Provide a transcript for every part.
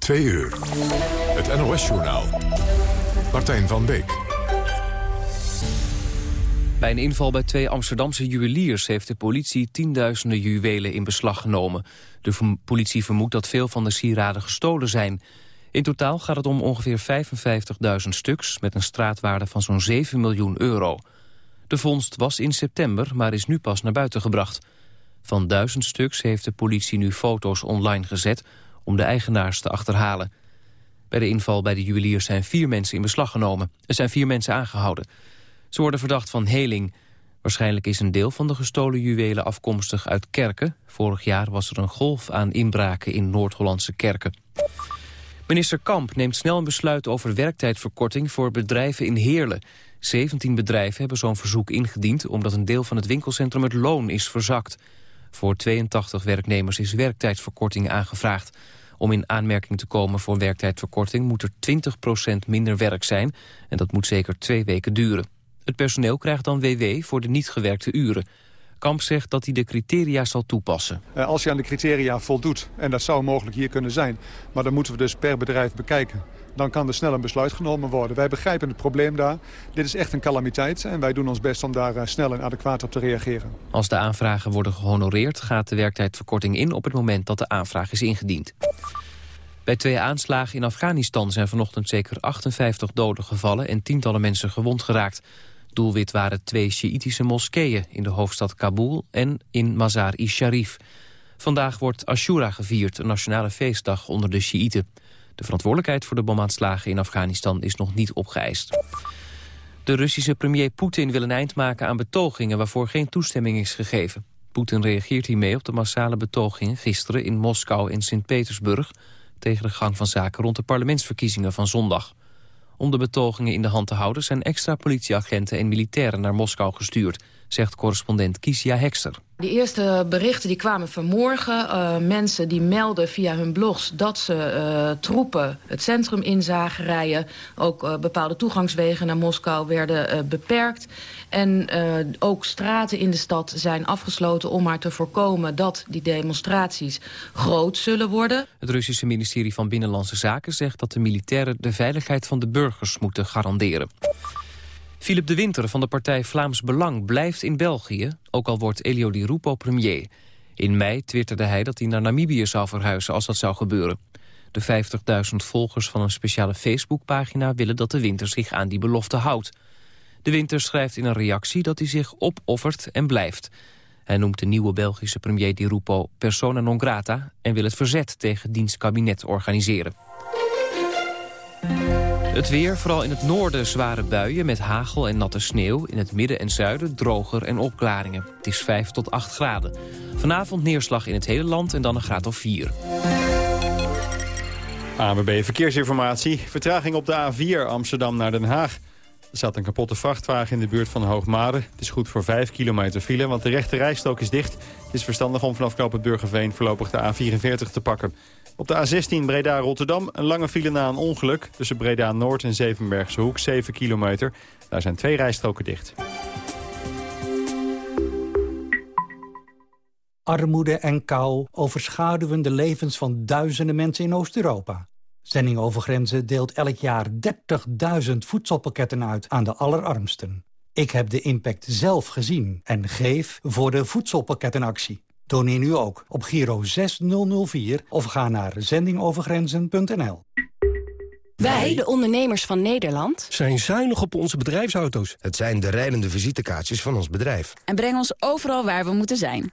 Twee uur. Het NOS-journaal. Martijn van Beek. Bij een inval bij twee Amsterdamse juweliers heeft de politie tienduizenden juwelen in beslag genomen. De politie vermoedt dat veel van de sieraden gestolen zijn. In totaal gaat het om ongeveer 55.000 stuks met een straatwaarde van zo'n 7 miljoen euro. De vondst was in september, maar is nu pas naar buiten gebracht. Van duizend stuks heeft de politie nu foto's online gezet om de eigenaars te achterhalen. Bij de inval bij de juweliers zijn vier mensen in beslag genomen. Er zijn vier mensen aangehouden. Ze worden verdacht van heling. Waarschijnlijk is een deel van de gestolen juwelen afkomstig uit kerken. Vorig jaar was er een golf aan inbraken in Noord-Hollandse kerken. Minister Kamp neemt snel een besluit over werktijdverkorting voor bedrijven in Heerlen. 17 bedrijven hebben zo'n verzoek ingediend omdat een deel van het winkelcentrum het loon is verzakt. Voor 82 werknemers is werktijdverkorting aangevraagd. Om in aanmerking te komen voor werktijdverkorting moet er 20% minder werk zijn en dat moet zeker twee weken duren. Het personeel krijgt dan WW voor de niet gewerkte uren. Kamp zegt dat hij de criteria zal toepassen. Eh, als je aan de criteria voldoet, en dat zou mogelijk hier kunnen zijn... maar dan moeten we dus per bedrijf bekijken. Dan kan er snel een besluit genomen worden. Wij begrijpen het probleem daar. Dit is echt een calamiteit en wij doen ons best om daar eh, snel en adequaat op te reageren. Als de aanvragen worden gehonoreerd gaat de werktijdverkorting in... op het moment dat de aanvraag is ingediend. Bij twee aanslagen in Afghanistan zijn vanochtend zeker 58 doden gevallen... en tientallen mensen gewond geraakt. Doelwit waren twee Sjiïtische moskeeën in de hoofdstad Kabul en in Mazar-i-Sharif. Vandaag wordt Ashura gevierd, een nationale feestdag onder de Sjiïten. De verantwoordelijkheid voor de bomaanslagen in Afghanistan is nog niet opgeëist. De Russische premier Poetin wil een eind maken aan betogingen waarvoor geen toestemming is gegeven. Poetin reageert hiermee op de massale betogingen gisteren in Moskou en Sint-Petersburg tegen de gang van zaken rond de parlementsverkiezingen van zondag. Om de betogingen in de hand te houden zijn extra politieagenten en militairen naar Moskou gestuurd, zegt correspondent Kisia Hekster. Die eerste berichten die kwamen vanmorgen. Uh, mensen die melden via hun blogs dat ze uh, troepen het centrum in zagen rijden. Ook uh, bepaalde toegangswegen naar Moskou werden beperkt. En ook straten in de stad zijn afgesloten om maar te voorkomen dat die demonstraties groot zullen worden. Het Russische ministerie van Binnenlandse Zaken zegt dat de militairen de veiligheid van de burgers moeten garanderen. Philip de Winter van de partij Vlaams Belang blijft in België... ook al wordt Elio Di Rupo premier. In mei twitterde hij dat hij naar Namibië zou verhuizen als dat zou gebeuren. De 50.000 volgers van een speciale Facebookpagina willen dat de Winter zich aan die belofte houdt. De Winter schrijft in een reactie dat hij zich opoffert en blijft. Hij noemt de nieuwe Belgische premier Di Rupo persona non grata... en wil het verzet tegen diens kabinet organiseren. Het weer, vooral in het noorden zware buien met hagel en natte sneeuw. In het midden en zuiden droger en opklaringen. Het is 5 tot 8 graden. Vanavond neerslag in het hele land en dan een graad of 4. ANWB Verkeersinformatie. Vertraging op de A4 Amsterdam naar Den Haag. Er staat een kapotte vrachtwagen in de buurt van Hoogmade. Het is goed voor 5 kilometer file, want de rechte rijstrook is dicht. Het is verstandig om vanaf knoop het Burgerveen voorlopig de A44 te pakken. Op de A16 Breda-Rotterdam een lange file na een ongeluk. Tussen Breda-Noord en Zevenbergse Hoek, 7 kilometer. Daar zijn twee rijstroken dicht. Armoede en kou overschaduwen de levens van duizenden mensen in Oost-Europa. Zending over grenzen deelt elk jaar 30.000 voedselpakketten uit aan de allerarmsten. Ik heb de impact zelf gezien en geef voor de voedselpakkettenactie. Doneer nu ook op Giro 6004 of ga naar zendingovergrenzen.nl. Wij, de ondernemers van Nederland, zijn zuinig op onze bedrijfsauto's. Het zijn de rijdende visitekaartjes van ons bedrijf. En brengen ons overal waar we moeten zijn.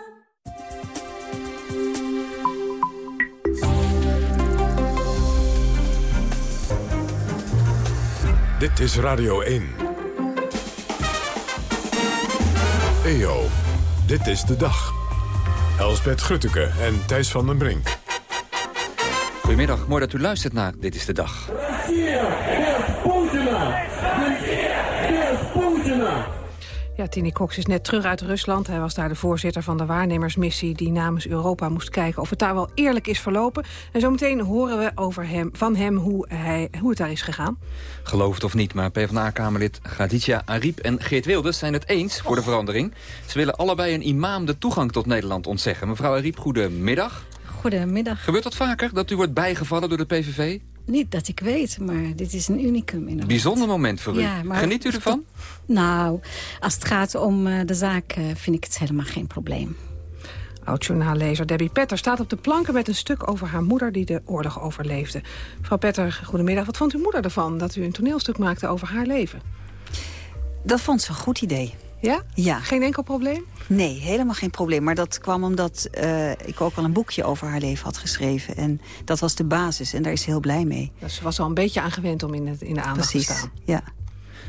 Dit is Radio 1. EO, dit is de dag. Elsbeth Grutteke en Thijs van den Brink. Goedemiddag, mooi dat u luistert naar Dit is de Dag. Ja, Tini Cox is net terug uit Rusland. Hij was daar de voorzitter van de waarnemersmissie... die namens Europa moest kijken of het daar wel eerlijk is verlopen. En zometeen horen we over hem, van hem hoe, hij, hoe het daar is gegaan. Geloof het of niet, maar PvdA-kamerlid Khadija Ariep en Geert Wilders zijn het eens voor de verandering. Ze willen allebei een imam de toegang tot Nederland ontzeggen. Mevrouw Ariep, goedemiddag. Goedemiddag. Gebeurt dat vaker, dat u wordt bijgevallen door de PVV? Niet dat ik weet, maar dit is een unicum in Bijzonder moment voor u. Ja, Geniet u ervan? Nou, als het gaat om uh, de zaak uh, vind ik het helemaal geen probleem. Oud-journaallezer Debbie Petter staat op de planken met een stuk over haar moeder die de oorlog overleefde. Mevrouw Petter, goedemiddag. Wat vond uw moeder ervan dat u een toneelstuk maakte over haar leven? Dat vond ze een goed idee. Ja? Ja. Geen enkel probleem? Nee, helemaal geen probleem. Maar dat kwam omdat uh, ik ook al een boekje over haar leven had geschreven. En dat was de basis en daar is ze heel blij mee. Dus ze was al een beetje aangewend om in, het, in de aandacht Precies, te staan. ja.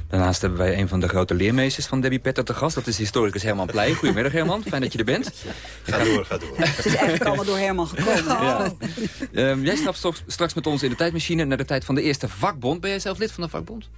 Daarnaast hebben wij een van de grote leermeesters van Debbie Petter te gast. Dat is historicus Herman Pleij. Goedemiddag Herman, fijn dat je er bent. Ga door, ga door. Het is eigenlijk allemaal door Herman gekomen. Ja. Um, jij stapt straks met ons in de tijdmachine naar de tijd van de eerste vakbond. Ben jij zelf lid van de vakbond?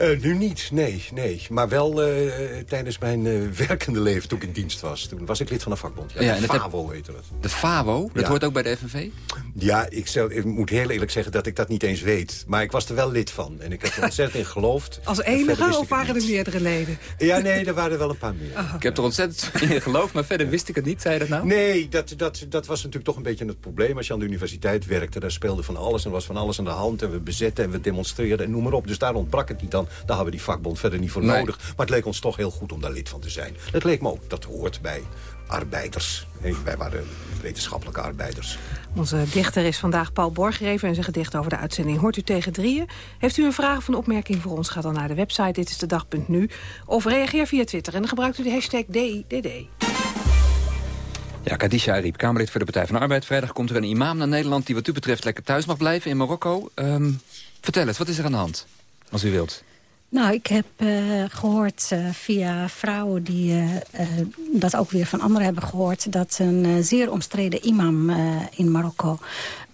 Uh, nu niet, nee, nee. Maar wel uh, tijdens mijn uh, werkende leven toen ik in dienst was. Toen was ik lid van een vakbond. Ja, ja de FAVO heb... heette dat. De FAVO? Dat ja. hoort ook bij de FNV? Ja, ik, zou, ik, moet heel eerlijk zeggen dat ik dat niet eens weet. Maar ik was er wel lid van. En ik heb er ontzettend in geloofd. Als enige of waren er meerdere leden? Ja, nee, er waren er wel een paar meer. Oh. Ik heb er ontzettend in geloofd, maar verder wist ik het niet. Zei je dat nou? Nee, dat, dat, dat was natuurlijk toch een beetje het probleem. Als je aan de universiteit werkte, daar speelde van alles. En was van alles aan de hand. En we bezetten en we demonstreerden en noem maar op. Dus daar ontbrak het niet dan. Daar hadden we die vakbond verder niet voor Nee. nodig. Maar het leek ons toch heel goed om daar lid van te zijn. Het leek me ook, dat hoort bij arbeiders. Nee, wij waren wetenschappelijke arbeiders. Onze dichter is vandaag Paul Borgereven en zijn gedicht over de uitzending hoort u tegen drieën. Heeft u een vraag of een opmerking voor ons, ga dan naar de website dit is de dag.nu of reageer via Twitter en dan gebruikt u de hashtag DIDD. Ja, Kadisha Ariep, Kamerlid voor de Partij van de Arbeid. Vrijdag komt er een imam naar Nederland die wat u betreft lekker thuis mag blijven in Marokko. Um, vertel eens, wat is er aan de hand, als u wilt? Nou, ik heb uh, gehoord uh, via vrouwen die uh, dat ook weer van anderen hebben gehoord... dat een zeer omstreden imam in Marokko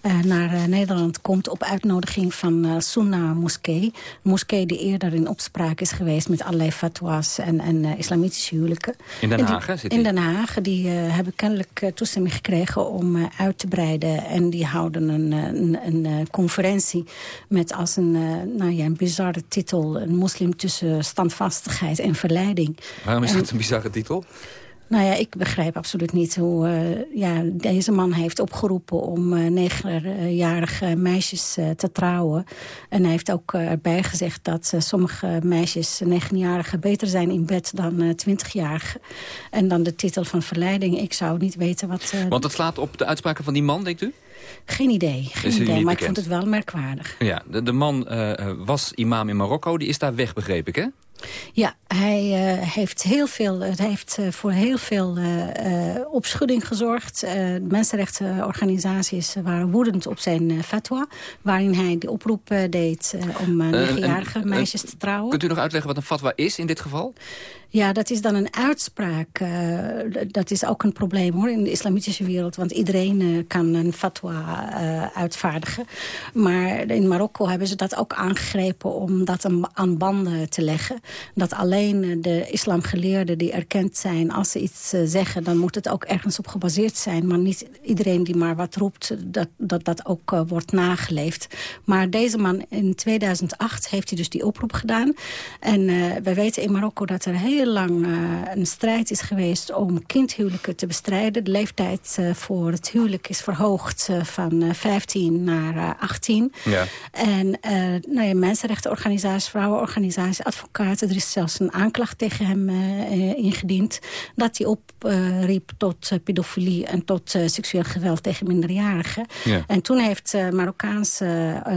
naar Nederland komt... op uitnodiging van Sunna Moskee. Moskee die eerder in opspraak is geweest... met allerlei fatwa's en, en islamitische huwelijken. In Den Haag, die, zit In Den Haag. Die hebben kennelijk toestemming gekregen om uit te breiden. En die houden een, een, een conferentie met als een, nou ja, een bizarre titel... Een moslim tussen standvastigheid en verleiding. Waarom is en, dat een bizarre titel? Nou ja, ik begrijp absoluut niet hoe... Uh, ja, deze man heeft opgeroepen om uh, negenjarige meisjes uh, te trouwen. En hij heeft ook erbij gezegd dat sommige meisjes, negenjarigen... beter zijn in bed dan twintigjarigen. en dan de titel van verleiding. Ik zou niet weten wat... Want het slaat op de uitspraken van die man, denkt u? Geen idee, geen idee maar bekend. ik vond het wel merkwaardig. Ja, de, de man was imam in Marokko, die is daar weg, begreep ik, hè? Ja, hij uh, heeft, heel veel, het heeft uh, voor heel veel uh, opschudding gezorgd. mensenrechtenorganisaties waren woedend op zijn fatwa... waarin hij de oproep deed om negenjarige meisjes te trouwen. Kunt u nog uitleggen wat een fatwa is in dit geval? Ja, dat is dan een uitspraak. Uh, dat is ook een probleem hoor in de islamitische wereld. Want iedereen uh, kan een fatwa uh, uitvaardigen. Maar in Marokko hebben ze dat ook aangegrepen om dat aan banden te leggen. Dat alleen de islamgeleerden die erkend zijn... als ze iets zeggen, dan moet het ook ergens op gebaseerd zijn. Maar niet iedereen die maar wat roept, dat dat, dat ook wordt nageleefd. Maar deze man in 2008 heeft hij dus die oproep gedaan. En we weten in Marokko dat er heel heel lang uh, een strijd is geweest om kindhuwelijken te bestrijden. De leeftijd uh, voor het huwelijk is verhoogd uh, van 15 naar 18. Ja. En nou ja, mensenrechtenorganisaties, vrouwenorganisaties, advocaten... er is zelfs een aanklacht tegen hem ingediend... dat hij opriep tot pedofilie en tot seksueel geweld tegen minderjarigen. Ja. En toen heeft, Marokkaanse,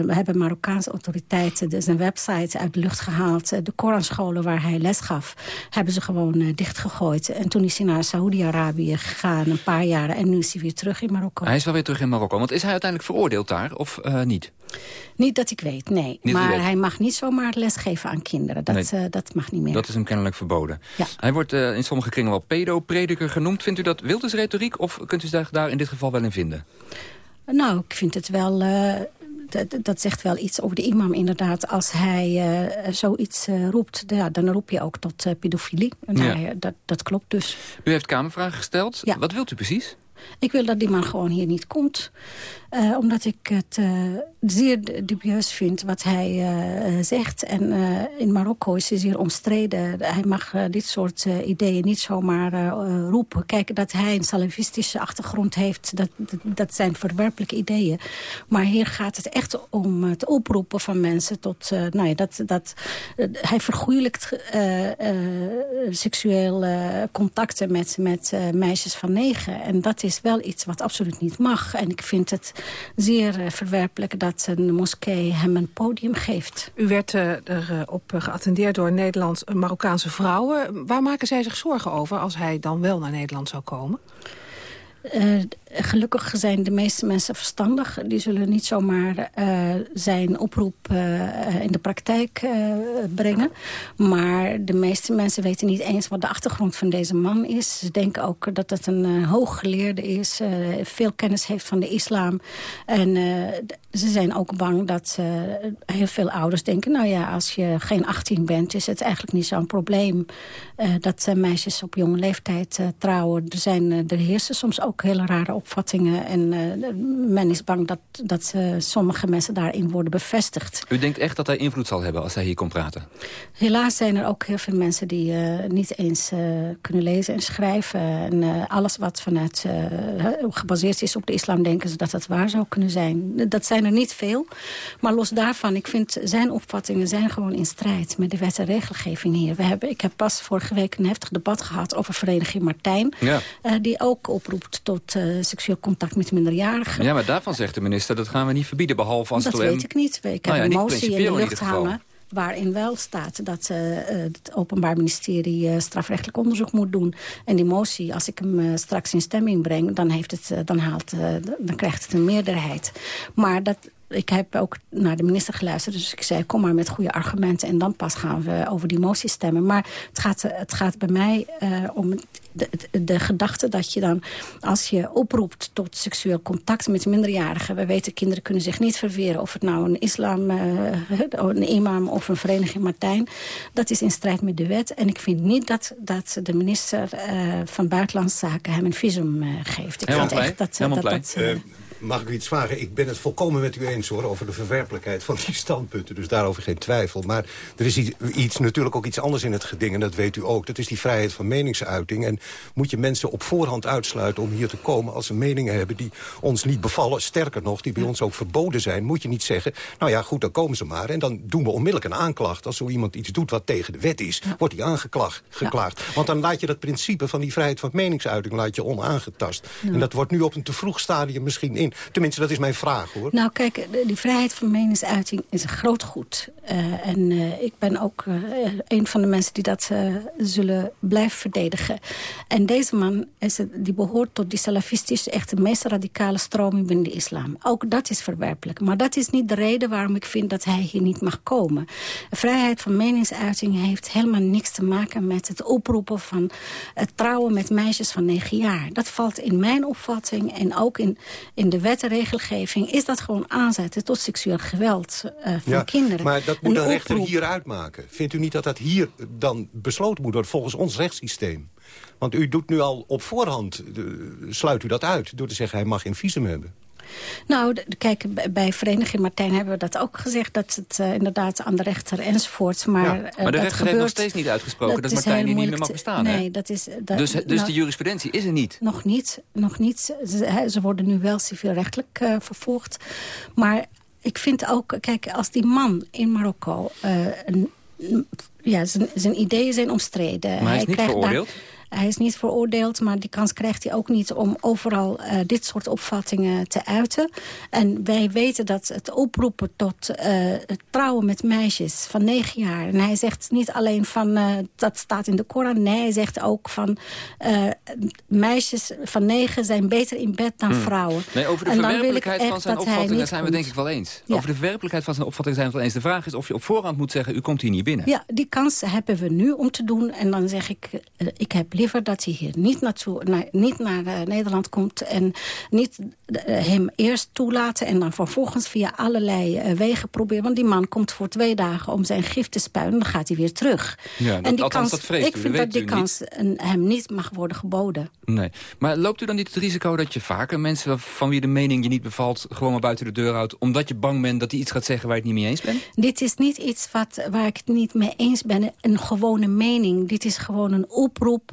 hebben Marokkaanse autoriteiten dus een website uit de lucht gehaald. de Koranscholen waar hij les gaf hebben ze gewoon uh, dichtgegooid. En toen is hij naar Saoedi-Arabië gegaan, een paar jaren. En nu is hij weer terug in Marokko. Hij is wel weer terug in Marokko. Want is hij uiteindelijk veroordeeld daar, of uh, niet? Niet dat ik weet, nee. Niet maar weet. hij mag niet zomaar lesgeven aan kinderen. Dat, nee, uh, dat mag niet meer. Dat is hem kennelijk verboden. Ja. Hij wordt in sommige kringen wel pedo-prediker genoemd. Vindt u dat wildersretoriek, of kunt u zich daar in dit geval wel in vinden? Nou, ik vind het wel dat zegt wel iets over de imam inderdaad. Als hij uh, zoiets uh, roept, ja, dan roep je ook tot uh, pedofilie. Ja. Nou, dat, dat klopt dus. U heeft Kamervragen gesteld. Ja. Wat wilt u precies? Ik wil dat die man gewoon hier niet komt. Uh, omdat ik het uh, zeer dubieus vind wat hij uh, zegt. En in Marokko is hij zeer omstreden. Hij mag dit soort ideeën niet zomaar roepen. Kijk, dat hij een salafistische achtergrond heeft... Dat, dat, dat, zijn verwerpelijke ideeën. Maar hier gaat het echt om het oproepen van mensen tot... nou ja, dat, dat, hij vergoeilijkt seksuele contacten met, met meisjes van negen. En dat is wel iets wat absoluut niet mag. En ik vind het zeer uh, verwerpelijk dat een moskee hem een podium geeft. U werd uh, erop uh, geattendeerd door Nederlands-Marokkaanse vrouwen. Waar maken zij zich zorgen over als hij dan wel naar Nederland zou komen? Uh, gelukkig zijn de meeste mensen verstandig. Die zullen niet zomaar uh, zijn oproep uh, in de praktijk brengen. Maar de meeste mensen weten niet eens wat de achtergrond van deze man is. Ze denken ook dat het een hooggeleerde is. veel kennis heeft van de islam. En ze zijn ook bang dat heel veel ouders denken... nou ja, als je geen 18 bent, is het eigenlijk niet zo'n probleem... dat meisjes op jonge leeftijd trouwen. Er, zijn, er heersen soms ook hele rare opvattingen. En uh, men is bang dat, dat uh, sommige mensen daarin worden bevestigd. U denkt echt dat hij invloed zal hebben als hij hier komt praten? Helaas zijn er ook heel veel mensen die uh, niet eens kunnen lezen en schrijven. En alles wat vanuit gebaseerd is op de islam denken ze dat het waar zou kunnen zijn. Dat zijn er niet veel. Maar los daarvan, ik vind zijn opvattingen zijn gewoon in strijd met de wet en regelgeving hier. We hebben, ik heb pas vorige week een heftig debat gehad over vereniging Martijn. Ja. die ook oproept tot uh, seksueel contact met minderjarigen. Ja, maar daarvan zegt de minister, dat gaan we niet verbieden, behalve als dat het weet ik niet. Ik heb nou ja, een motie in de lucht hangen waarin wel staat dat uh, het Openbaar Ministerie uh, strafrechtelijk onderzoek moet doen. En die motie, als ik hem uh, straks in stemming breng, dan, heeft het, dan, haalt, dan krijgt het een meerderheid. Maar dat, ik heb ook naar de minister geluisterd. Dus ik zei, kom maar met goede argumenten. En dan pas gaan we over die motie stemmen. Maar het gaat, het gaat bij mij uh, om de, de, de, gedachte dat je dan... als je oproept tot seksueel contact met minderjarigen... we weten, kinderen kunnen zich niet verweren... of het nou een islam, uh, een imam of een vereniging Martijn... dat is in strijd met de wet. En ik vind niet dat, dat de minister uh, van Buitenlandse Zaken hem een visum geeft. Ik Helemaal vind echt dat... Helemaal dat, dat Mag ik u iets vragen? Ik ben het volkomen met u eens hoor, over de verwerpelijkheid van die standpunten. Dus daarover geen twijfel. Maar er is iets, iets, natuurlijk ook iets anders in het geding. En dat weet u ook. Dat is die vrijheid van meningsuiting. En moet je mensen op voorhand uitsluiten om hier te komen... als ze meningen hebben die ons niet bevallen. Sterker nog, die bij ons ook verboden zijn. Moet je niet zeggen, nou ja, goed, dan komen ze maar. En dan doen we onmiddellijk een aanklacht. Als zo iemand iets doet wat tegen de wet is, wordt hij aangeklaagd. Geklaagd. Want dan laat je dat principe van die vrijheid van meningsuiting laat je onaangetast. En dat wordt nu op een te vroeg stadium misschien in Tenminste, dat is mijn vraag, hoor. Nou, kijk, die vrijheid van meningsuiting is een groot goed. Uh, en uh, ik ben ook uh, een van de mensen die dat zullen blijven verdedigen. En deze man, is het, die behoort tot die salafistische, echt de meest radicale stroming binnen de islam. Ook dat is verwerpelijk. Maar dat is niet de reden waarom ik vind dat hij hier niet mag komen. Vrijheid van meningsuiting heeft helemaal niks te maken met het oproepen van het trouwen met meisjes van negen jaar. Dat valt in mijn opvatting en ook in, in de wet en regelgeving... is dat gewoon aanzetten tot seksueel geweld uh, van ja, kinderen. Maar dat moet een, rechter hier uitmaken. Vindt u niet dat dat hier dan besloten moet worden volgens ons rechtssysteem? Want u doet nu al op voorhand, uh, sluit u dat uit... door te zeggen hij mag geen visum hebben. Nou, kijk, bij Vereniging Martijn hebben we dat ook gezegd... dat het uh, inderdaad aan de rechter enzovoort. Maar, ja, maar de dat rechter gebeurt, heeft nog steeds niet uitgesproken... dat, dat Martijn hier niet meer mag bestaan. Nee, hè? dat is, dat, dus dus nou, de jurisprudentie is er niet? Nog niet. Nog niet. Ze, ze worden nu wel civielrechtelijk uh, vervolgd. Maar ik vind ook, kijk, als die man in Marokko... Uh, een, ja, zijn ideeën zijn omstreden. Maar hij is niet veroordeeld? Daar, hij is niet veroordeeld, maar die kans krijgt hij ook niet... om overal uh, dit soort opvattingen te uiten. En wij weten dat het oproepen tot uh, het trouwen met meisjes van negen jaar... en hij zegt niet alleen van, uh, dat staat in de Koran... nee, hij zegt ook van meisjes van negen zijn beter in bed dan hmm. vrouwen. Nee, over de verwerpelijkheid van zijn opvattingen zijn we denk ik wel eens. Ja. Over de verwerpelijkheid van zijn opvattingen zijn we het wel eens. De vraag is of je op voorhand moet zeggen, u komt hier niet binnen. Ja, die kans hebben we nu om te doen. En dan zeg ik, ik heb liever dat hij hier niet, naartoe, niet naar uh, Nederland komt... en niet uh, hem eerst toelaten en dan vervolgens via allerlei uh, wegen proberen. Want die man komt voor twee dagen om zijn gif te spuien... dan gaat hij weer terug. Ja, dat, en die althans, kans, dat ik vind dat die kans hem niet mag worden geboden. Nee. Maar loopt u dan niet het risico dat je vaker mensen... van wie de mening je niet bevalt, gewoon maar buiten de deur houdt... omdat je bang bent dat hij iets gaat zeggen waar je het niet mee eens bent? Dit is niet iets wat, waar ik het niet mee eens ben. Een gewone mening. Dit is gewoon een oproep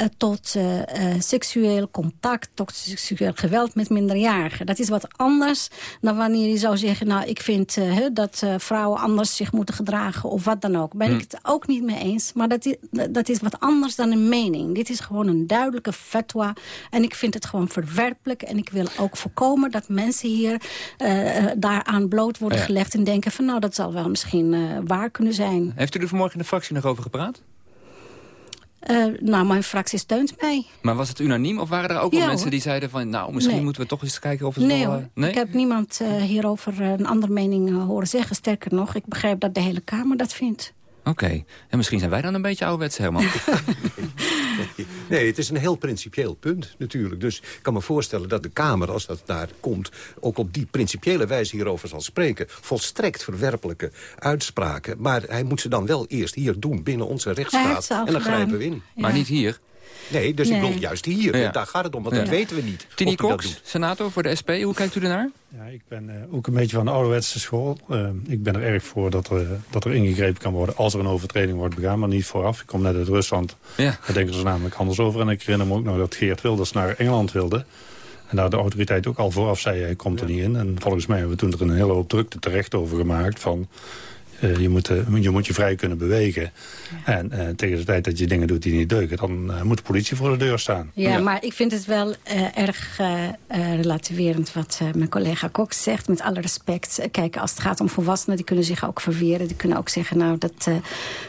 uh, tot uh, uh, seksueel contact... tot seksueel geweld met minderjarigen. Dat is wat anders dan wanneer je zou zeggen... nou, ik vind dat vrouwen anders zich moeten gedragen of wat dan ook. Ben ik het ook niet mee eens. Maar dat is, dat is wat anders dan een mening. Dit is gewoon een duidelijke fatwa. En ik vind het gewoon verwerpelijk. En ik wil ook voorkomen dat mensen hier daaraan bloot worden Ja. gelegd... en denken van nou, dat zal wel misschien waar kunnen zijn. Heeft u er vanmorgen in de fractie nog over gepraat? Uh, nou, mijn fractie steunt mij. Maar was het unaniem of waren er ook wel Ja, mensen hoor. die zeiden van... nou, misschien Nee. moeten we toch eens kijken of het Nee, wel... eh, nee? ik heb niemand uh, hierover een andere mening horen zeggen. Sterker nog, ik begrijp dat de hele Kamer dat vindt. Oké. En misschien zijn wij dan een beetje ouderwets, Herman. Nee, het is een heel principieel punt natuurlijk. Dus ik kan me voorstellen dat de Kamer, als dat daar komt... ook op die principiële wijze hierover zal spreken. Volstrekt verwerpelijke uitspraken. Maar hij moet ze dan wel eerst hier doen binnen onze rechtsstaat. En dan gedaan. grijpen we in. Maar niet hier. Nee, dus ik bedoel juist hier. Ja. Daar gaat het om, want Ja. dat weten we niet. Tini Cox, senator voor de SP. Hoe kijkt u ernaar? Ja, ik ben eh, ook een beetje van de ouderwetse school. Eh, ik ben er erg voor dat er, dat er ingegrepen kan worden als er een overtreding wordt begaan, maar niet vooraf. Ik kom net uit Rusland, Ja. daar denken ze namelijk anders over. En ik herinner me ook nog dat Geert Wilders naar Engeland wilde. En daar de autoriteit ook al vooraf zei, hij komt er niet in. En volgens mij hebben we toen er een hele hoop drukte terecht over gemaakt van... eh, je, moet, eh, je moet je vrij kunnen bewegen. En eh, tegen de tijd dat je dingen doet die niet deugen... dan eh, moet de politie voor de deur staan. Ja, maar ik vind het wel eh, erg relativerend wat eh, mijn collega Cox zegt. Met alle respect. Kijk, als het gaat om volwassenen, die kunnen zich ook verweren. Die kunnen ook zeggen, nou, dat, eh,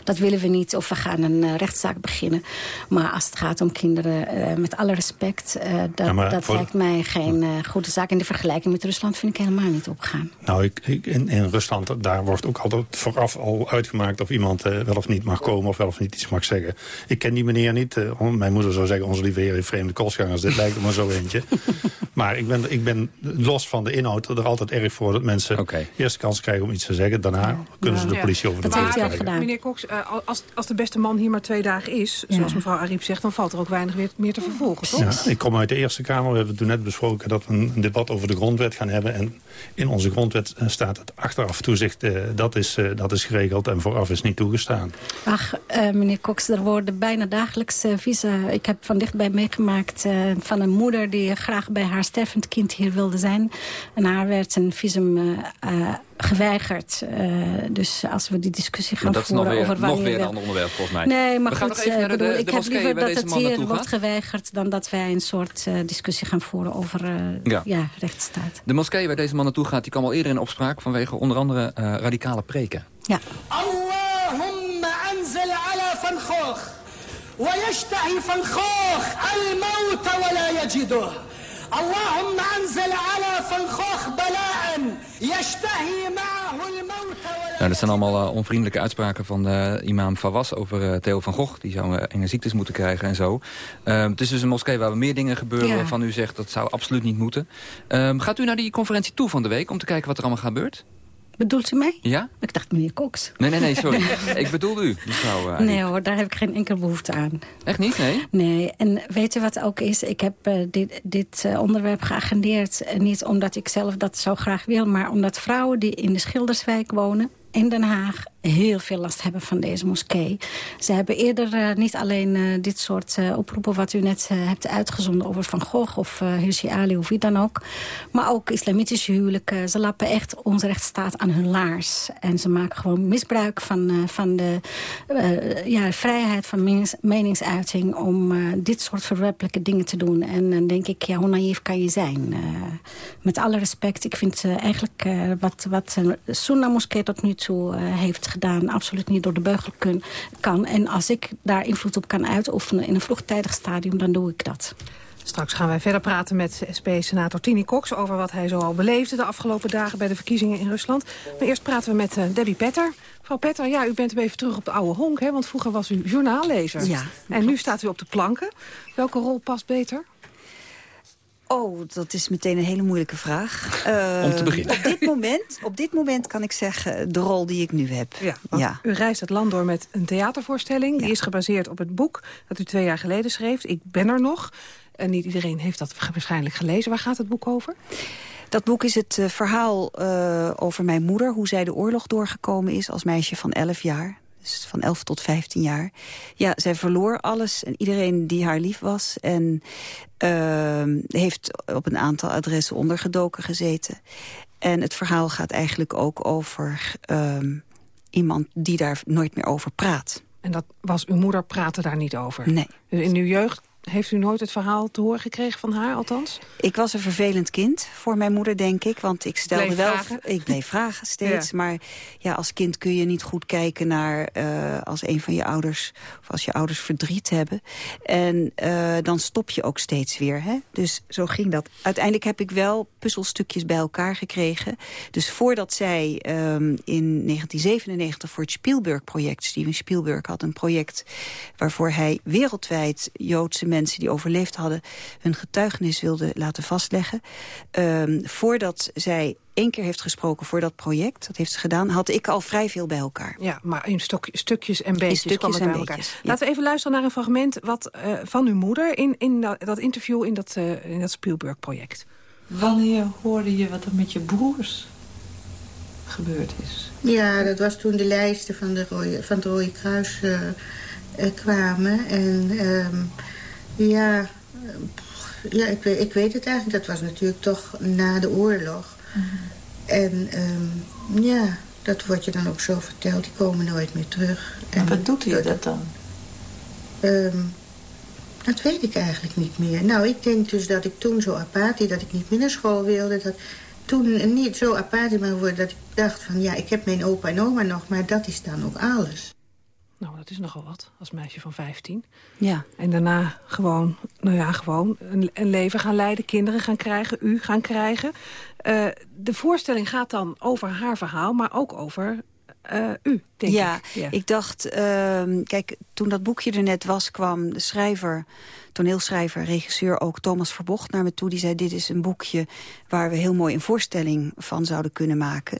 dat willen we niet. Of we gaan een rechtszaak beginnen. Maar als het gaat om kinderen, eh, met alle respect... eh, dat, Ja, dat voor- lijkt mij geen goede zaak. En de vergelijking met Rusland vind ik helemaal niet opgaan. Nou, ik, ik, in, in Rusland, daar wordt ook altijd vooraf al uitgemaakt... of iemand eh, wel of niet mag komen of wel of niet iets mag zeggen. Ik ken die meneer niet. eh, mijn moeder zou zeggen, onze lieve heer heeft vreemde kostgangers. Dit lijkt er maar zo eentje. maar ik ben, ik ben los van de inhoud er altijd erg voor... dat mensen eerst de kans krijgen om iets te zeggen. Daarna kunnen ze de Ja. politie over de Maar, vloer krijgen. Meneer Cox, eh, als, als de beste man hier maar twee dagen is... zoals mevrouw Ariep zegt, dan valt er ook weinig weer, meer te vervolgen, toch? Ja, ik kom uit de Eerste Kamer. We hebben toen net besproken dat we een debat over de grondwet gaan hebben. En in onze grondwet staat het achteraf toezicht. dat, is, dat is geregeld en vooraf is niet toegestaan. Ach, eh, meneer Cox, er worden bijna dagelijks eh, visa. Ik heb van dichtbij meegemaakt eh, van een moeder... die graag bij haar stervend kind hier wilde zijn. En haar werd een visum eh, eh, geweigerd. Eh, dus als we die discussie gaan Maar dat is nog voeren weer, over nog wanneer weer een we- ander onderwerp, volgens mij. Nee, maar we gaan goed, nog even eh, naar de, bedoel, de, ik de heb moskee liever waar dat deze het man hier naartoe wordt gaat. geweigerd... dan dat wij een soort eh, discussie gaan voeren over eh, Ja. ja. rechtsstaat. De moskee waar deze man naartoe gaat, die kwam al eerder in opspraak... vanwege onder andere eh, radicale preken. Ja. اللهم أنزل على فنخوخ ويشتهي فنخوخ الموت ولا يجده اللهم أنزل على فنخوخ بلاء يشتهي معه الموت ولا Nou, dat zijn allemaal eh, onvriendelijke uitspraken van eh, imam Fawaz over eh, Theo van Gogh. Die zou eh, enge ziektes moeten krijgen en zo. Ehm, het is dus een moskee waar meer dingen gebeuren Ja. waarvan u zegt dat zou absoluut niet moeten. Ehm, gaat u naar die conferentie toe van de week om te kijken wat er allemaal gebeurt? Bedoelt u mij? Ja? Ik dacht meneer Cox. Nee, nee, nee, sorry. ik bedoelde u, mevrouw. eh, Nee hoor, daar heb ik geen enkele behoefte aan. Echt niet, nee? Nee, en weet u wat ook is? Ik heb eh, dit, dit eh, onderwerp geagendeerd. niet omdat ik zelf dat zo graag wil... maar omdat vrouwen die in de Schilderswijk wonen... in Den Haag heel veel last hebben van deze moskee. Ze hebben eerder eh, niet alleen eh, dit soort eh, oproepen... wat u net hebt uitgezonden over Van Gogh of Hirsi Ali of wie dan ook... maar ook islamitische huwelijken. Ze lappen echt onze rechtsstaat aan hun laars. En ze maken gewoon misbruik van, van de ja, vrijheid van menings, meningsuiting... om dit soort verwerpelijke dingen te doen. En dan denk ik, ja, hoe naïef kan je zijn? Met alle respect, ik vind eigenlijk wat, wat Sunna-moskee tot nu toe uh, heeft gedaan... absoluut niet door de beugel kun, kan. En als ik daar invloed op kan uitoefenen in een vroegtijdig stadium, dan doe ik dat. Straks gaan wij verder praten met SP-senator Tini Cox... over wat hij zo al beleefde de afgelopen dagen bij de verkiezingen in Rusland. Maar eerst praten we met uh, Debbie Petter. Mevrouw Petter, ja, u bent even terug op de oude honk, hè? Want vroeger was u journaallezer. Ja. En nu staat u op de planken. Welke rol past beter? Oh, dat is meteen een hele moeilijke vraag. Uh, Om te beginnen. Op dit, moment, op dit moment kan ik zeggen de rol die ik nu heb. Ja, ja. U reist het land door met een theatervoorstelling. Die is gebaseerd op het boek dat u twee jaar geleden schreef. Ik ben er nog. En niet iedereen heeft dat waarschijnlijk gelezen. Waar gaat het boek over? Dat boek is het uh, verhaal uh, over mijn moeder. Hoe zij de oorlog doorgekomen is als meisje van 11 jaar. Dus van 11 tot 15 jaar. Ja, zij verloor alles en iedereen die haar lief was. En uh, heeft op een aantal adressen ondergedoken gezeten. En het verhaal gaat eigenlijk ook over iemand die daar nooit meer over praat. En dat was uw moeder praatte daar niet over? Nee. Dus in uw jeugd heeft u nooit het verhaal te horen gekregen van haar althans? Ik was een vervelend kind voor mijn moeder, denk ik. Want ik stelde bleef wel... Vragen. Ik bleef vragen steeds. Ja. Maar ja, als kind kun je niet goed kijken naar... Uh, als een van je ouders... of als je ouders verdriet hebben. En uh, dan stop je ook steeds weer. Hè? Dus zo ging dat. Uiteindelijk heb ik wel puzzelstukjes bij elkaar gekregen. Dus voordat zij um, in 1997 voor het Spielberg-project... Steven Spielberg had een project waarvoor hij wereldwijd Joodse mensen die overleefd hadden... hun getuigenis wilden laten vastleggen. Um, voordat zij één keer heeft gesproken voor dat project, dat heeft ze gedaan... had ik al vrij veel bij elkaar. Ja, maar in stok, stukjes en beetjes stukjes kwam het en bij elkaar. beetjes, ja. Laten we even luisteren naar een fragment wat, uh, van uw moeder... in, in dat, dat interview in dat, uh, in dat Spielberg-project. Wanneer hoorde je wat er met je broers gebeurd is? Ja, dat was toen de lijsten van, de Rode, van het Rode Kruis uh, kwamen. En... Um, ja, ja ik, weet, ik weet het eigenlijk. Dat was natuurlijk toch na de oorlog. Mm -hmm. En um, ja, dat wordt je dan ook zo verteld. Die komen nooit meer terug. En en wat doet hij dat dan? Um, dat weet ik eigenlijk niet meer. Nou, ik denk dus dat ik toen zo apathisch... dat ik niet meer naar school wilde. Dat toen niet zo apathisch ben geworden dat ik dacht van... ja, ik heb mijn opa en oma nog, maar dat is dan ook alles. Nou, dat is nogal wat, als meisje van 15. Ja. En daarna gewoon, nou ja, gewoon een, een leven gaan leiden, kinderen gaan krijgen, u gaan krijgen. Uh, de voorstelling gaat dan over haar verhaal, maar ook over uh, u, denk ja, ik. Ja, ik dacht, uh, kijk, toen dat boekje er net was, kwam de schrijver toneelschrijver, regisseur ook Thomas Verbocht naar me toe. Die zei, dit is een boekje waar we heel mooi een voorstelling van zouden kunnen maken.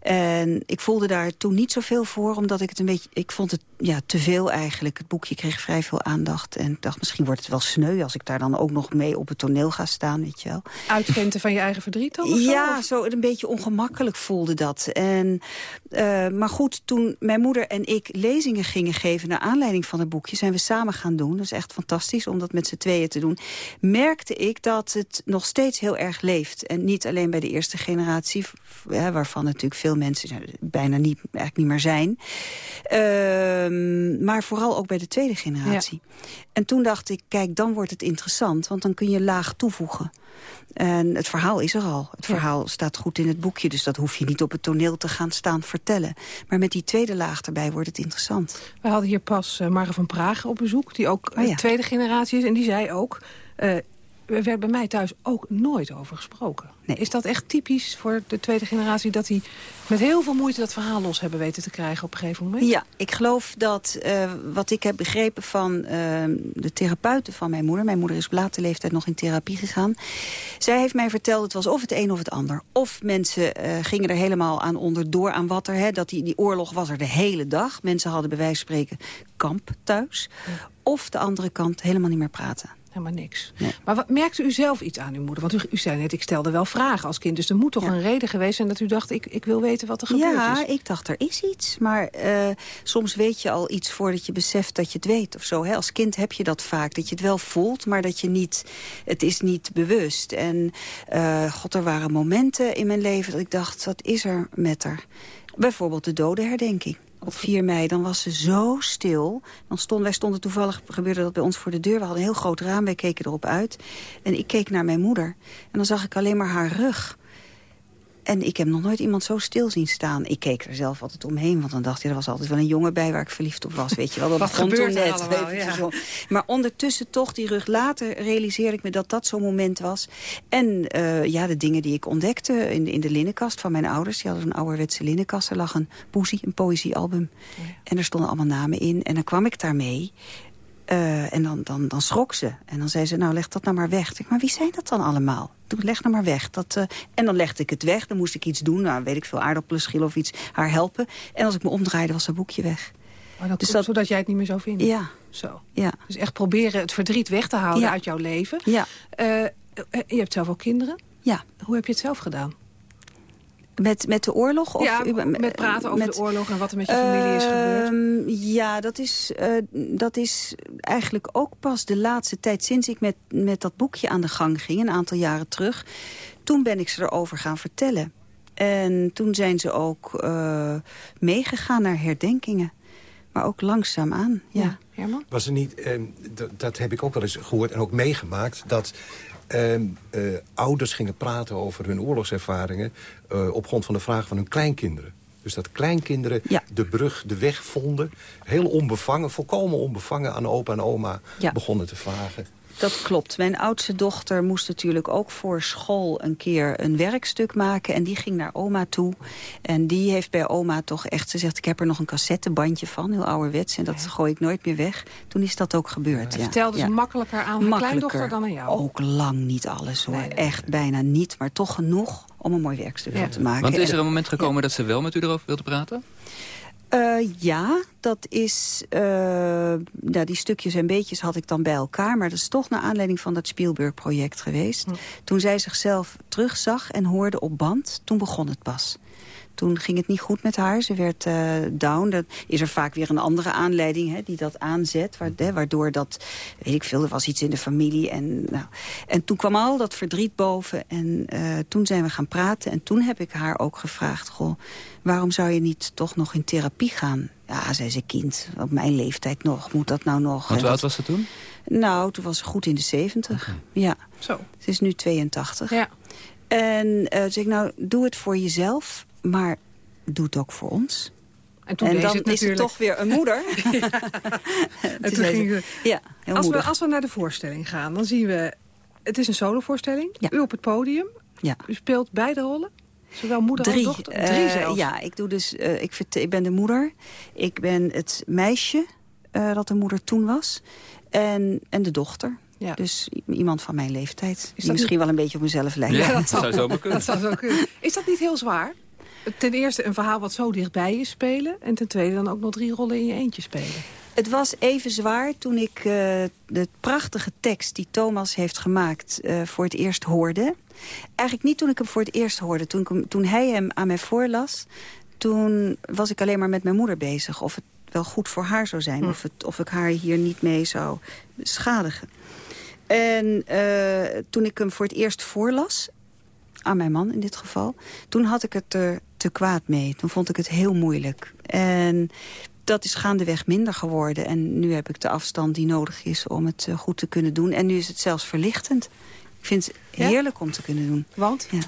En ik voelde daar toen niet zoveel voor, omdat ik het een beetje... Ik vond het ja, te veel eigenlijk. Het boekje kreeg vrij veel aandacht. En ik dacht, misschien wordt het wel sneu als ik daar dan ook nog mee op het toneel ga staan, weet je wel. Uitventen van je eigen verdriet dan? Ja, zo, een beetje ongemakkelijk voelde dat. En, uh, maar goed, toen mijn moeder en ik lezingen gingen geven... naar aanleiding van het boekje, zijn we samen gaan doen. Dat is echt fantastisch om dat met z'n tweeën te doen... merkte ik dat het nog steeds heel erg leeft. En niet alleen bij de eerste generatie... Waarvan natuurlijk veel mensen bijna niet, eigenlijk niet meer zijn. Uh, maar vooral ook bij de tweede generatie. Ja. En toen dacht ik, kijk, dan wordt het interessant. Want dan kun je laag toevoegen. En het verhaal is er al. Het verhaal ja. staat goed in het boekje, dus dat hoef je niet op het toneel te gaan staan vertellen. Maar met die tweede laag erbij wordt het interessant. We hadden hier pas uh, Marge van Praag op bezoek, die ook oh, ja. tweede generatie is. En die zei ook, uh, er werd bij mij thuis ook nooit over gesproken. Nee. Is dat echt typisch voor de tweede generatie... dat die met heel veel moeite dat verhaal los hebben weten te krijgen op een gegeven moment? Ja, ik geloof dat uh, wat ik heb begrepen van uh, de therapeuten van mijn moeder... mijn moeder is op late leeftijd nog in therapie gegaan... zij heeft mij verteld, het was of het een of het ander. Of mensen uh, gingen er helemaal aan onderdoor aan wat er... Hè, dat die, die oorlog was er de hele dag. Mensen hadden bij wijze van spreken kamp thuis. Ja. Of de andere kant helemaal niet meer praten helemaal niks. Nee. Maar wat, merkte u zelf iets aan uw moeder? Want u, u zei net, ik stelde wel vragen als kind. Dus er moet toch ja. een reden geweest zijn dat u dacht... ik, ik wil weten wat er gebeurd ja, is. Ja, ik dacht, er is iets. Maar uh, soms weet je al iets voordat je beseft dat je het weet of zo. Hè? Als kind heb je dat vaak, dat je het wel voelt... maar dat je niet, het is niet bewust. En uh, god, er waren momenten in mijn leven dat ik dacht... wat is er met haar? Bijvoorbeeld de dodenherdenking op 4 mei, dan was ze zo stil. Dan stond, wij stonden toevallig, gebeurde dat bij ons voor de deur. We hadden een heel groot raam, wij keken erop uit. En ik keek naar mijn moeder. En dan zag ik alleen maar haar rug. En ik heb nog nooit iemand zo stil zien staan. Ik keek er zelf altijd omheen, want dan dacht je... er was altijd wel een jongen bij waar ik verliefd op was. Weet je wel, dat Wat gebeurt er net. allemaal, eventjes ja. zo. Maar ondertussen toch, die rug later realiseerde ik me dat dat zo'n moment was. En eh, ja, de dingen die ik ontdekte in, in de linnenkast van mijn ouders. Die hadden een ouderwetse linnenkast. Er lag een poesie, een poëziealbum. En er stonden allemaal namen in. En dan kwam ik daarmee. Eh, en dan, dan, dan schrok ze. En dan zei ze, nou leg dat nou maar weg. Ik maar wie zijn dat dan allemaal? Doe, leg nou maar weg. Dat, eh, En dan legde ik het weg. Dan moest ik iets doen. Nou, weet ik veel, aardappelen schillen of iets. Haar helpen. En als ik me omdraaide, was dat boekje weg. Dat Dus dat- zodat jij het niet meer zou vinden. Ja. Zo. Ja. Dus echt proberen het verdriet weg te houden Ja. uit jouw leven. Ja. Eh, je hebt zelf ook kinderen. Ja. Hoe heb je het zelf gedaan? Met, met de oorlog? Of ja, u- met praten over met- de oorlog en wat er met je familie is gebeurd. Ehm, Ja, dat is, eh, dat is eigenlijk ook pas de laatste tijd... sinds ik met, met dat boekje aan de gang ging, een aantal jaren terug... toen ben ik ze erover gaan vertellen. En toen zijn ze ook eh, meegegaan naar herdenkingen. Maar ook langzaamaan, ja. Herman? Was er niet, ehm, dat, dat heb ik ook wel eens gehoord en ook meegemaakt... dat ehm, eh, ouders gingen praten over hun oorlogservaringen... eh, op grond van de vraag van hun kleinkinderen. Dus dat kleinkinderen de brug, de weg vonden. Heel onbevangen, volkomen onbevangen aan opa en oma Ja. begonnen te vragen. Dat klopt. Mijn oudste dochter moest natuurlijk ook voor school een keer een werkstuk maken. En die ging naar oma toe. En die heeft bij oma toch echt... Ze zegt, ik heb er nog een cassettebandje van, heel ouderwets. En dat gooi ik nooit meer weg. Toen is dat ook gebeurd, ja. Vertelde ze Ja. makkelijker aan haar Makkelijker. kleindochter dan aan jou? Ook lang niet alles, hoor. Echt bijna niet, maar toch genoeg om een mooi werkstuk van te maken. Want is er En- een moment gekomen dat ze wel met u erover wilde praten? Eh, ja, dat is... eh, nou, die stukjes en beetjes had ik dan bij elkaar. Maar dat is toch naar aanleiding van dat Spielberg-project geweest. Toen zij zichzelf terugzag en hoorde op band, toen begon het pas. Toen ging het niet goed met haar. Ze werd eh, down. Dan is er vaak weer een andere aanleiding hè, die dat aanzet. waardoor dat, weet ik veel, er was iets in de familie. En, nou, en toen kwam al dat verdriet boven. En eh, toen zijn we gaan praten. En toen heb ik haar ook gevraagd... Goh, waarom zou je niet toch nog in therapie gaan? Ja, zei ze, kind, op mijn leeftijd nog. Moet dat nou nog? Want En hoe oud dat- was ze toen? nou, toen was ze goed in de 70. Ja. Zo. Ze is nu 82. Ja. En eh zeg ik, nou, doe het voor jezelf, maar doe het ook voor ons. En toen dan het is het natuurlijk. toch weer een moeder. En toen ging ja, heel als, we, als we naar de voorstelling gaan, dan zien we... Het is een solovoorstelling. U op het podium. Ja. U speelt beide rollen. Zowel moeder Drie. als dochter. eh, Drie zelfs. ja, ik, doe dus, eh, ik, ik ben de moeder. Ik ben het meisje eh, dat de moeder toen was. En, en de dochter. Ja. Dus iemand van mijn leeftijd. die dat misschien niet- wel een beetje op mezelf lijkt. Ja, dat zou zomaar kunnen. Dat zou zo kunnen. Is dat niet heel zwaar? Ten eerste een verhaal wat zo dichtbij is spelen. En ten tweede dan ook nog drie rollen in je eentje spelen. Het was even zwaar toen ik eh, de prachtige tekst die Thomas heeft gemaakt eh, voor het eerst hoorde. Eigenlijk niet toen ik hem voor het eerst hoorde. Toen, ik hem- toen hij hem aan mij voorlas, toen was ik alleen maar met mijn moeder bezig. Of het wel goed voor haar zou zijn. Of, het, of ik haar hier niet mee zou schadigen. En eh, toen ik hem voor het eerst voorlas, aan mijn man in dit geval... toen had ik het er te kwaad mee. Toen vond ik het heel moeilijk. En dat is gaandeweg minder geworden. En nu heb ik de afstand die nodig is om het eh, goed te kunnen doen. En nu is het zelfs verlichtend. Ik vind het Ja? heerlijk om te kunnen doen. Want? Ja.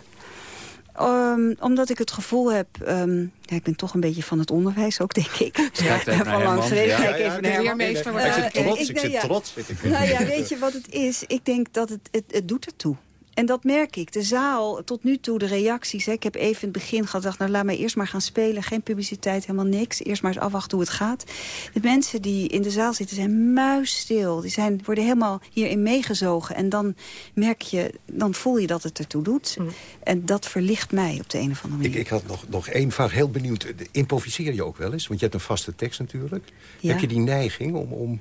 Ehm, omdat ik het gevoel heb... ehm, ja, ik ben toch een beetje van het onderwijs ook, denk ik. even van geleden Ja, kijk ja, even de naar Herman. leermeester Ik zit eh, trots, ik zit ja. trots. Nou ja, weet je wat het is? Ik denk dat het, het, het doet ertoe. En dat merk ik. De zaal, tot nu toe, de reacties. Hè. Ik heb even in het begin gedacht, nou laat mij eerst maar gaan spelen. Geen publiciteit, helemaal niks. Eerst maar eens afwachten hoe het gaat. De mensen die in de zaal zitten zijn muisstil. Die zijn, worden helemaal hierin meegezogen. En dan merk je, dan voel je dat het ertoe doet. En dat verlicht mij op de een of andere Ik, manier. ik had nog, nog één vraag, heel benieuwd. Improviseer je ook wel eens? Want je hebt een vaste tekst natuurlijk. Ja. Heb je die neiging om... om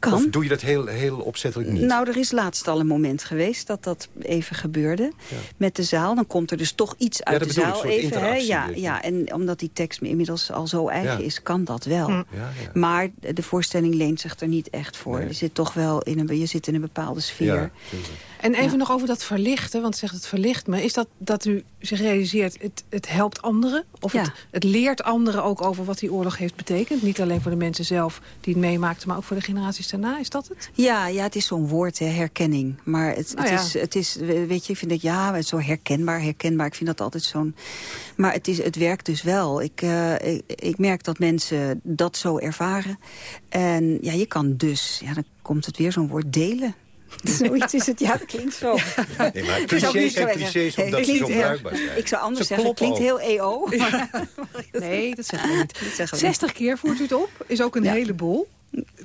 Kan. Of doe je dat heel, heel opzettelijk niet? Nou, er is laatst al een moment geweest dat dat even gebeurde. Met de zaal. Dan komt er dus toch iets uit de ik, zaal. even, hè? Ja, je. ja, en omdat die tekst me inmiddels al zo eigen Ja. is, kan dat wel. Ja, ja. Maar de voorstelling leent zich er niet echt voor. Nee. Je zit toch wel in een, je zit in een bepaalde sfeer. En even nog over dat verlichten, want zegt het verlicht me. Is dat dat u zich realiseert, het, het helpt anderen? Of Ja. het, het leert anderen ook over wat die oorlog heeft betekend? Niet alleen voor de mensen zelf die het meemaakten, maar ook voor de generaties daarna. Is dat het? Ja, ja, het is zo'n woord, hè, herkenning. Maar het, Nou het, ja. is, het is, weet je, ik vind dat ja, het is zo herkenbaar, herkenbaar. Ik vind dat altijd zo'n... Maar het, is, het werkt dus wel. Ik, eh, ik, ik merk dat mensen dat zo ervaren. En ja, je kan dus, ja, dan komt het weer zo'n woord delen. Zoiets is het, ja, dat klinkt zo. Nee, maar Het is ook clichés zo- clichés omdat het ze zo klinkt heel- bruikbaar zijn. Ik zou anders Ze zeggen, het klinkt ook. heel EO. Nee, dat zeggen we niet. zeggen we 60 keer voert u het op, is ook een heleboel.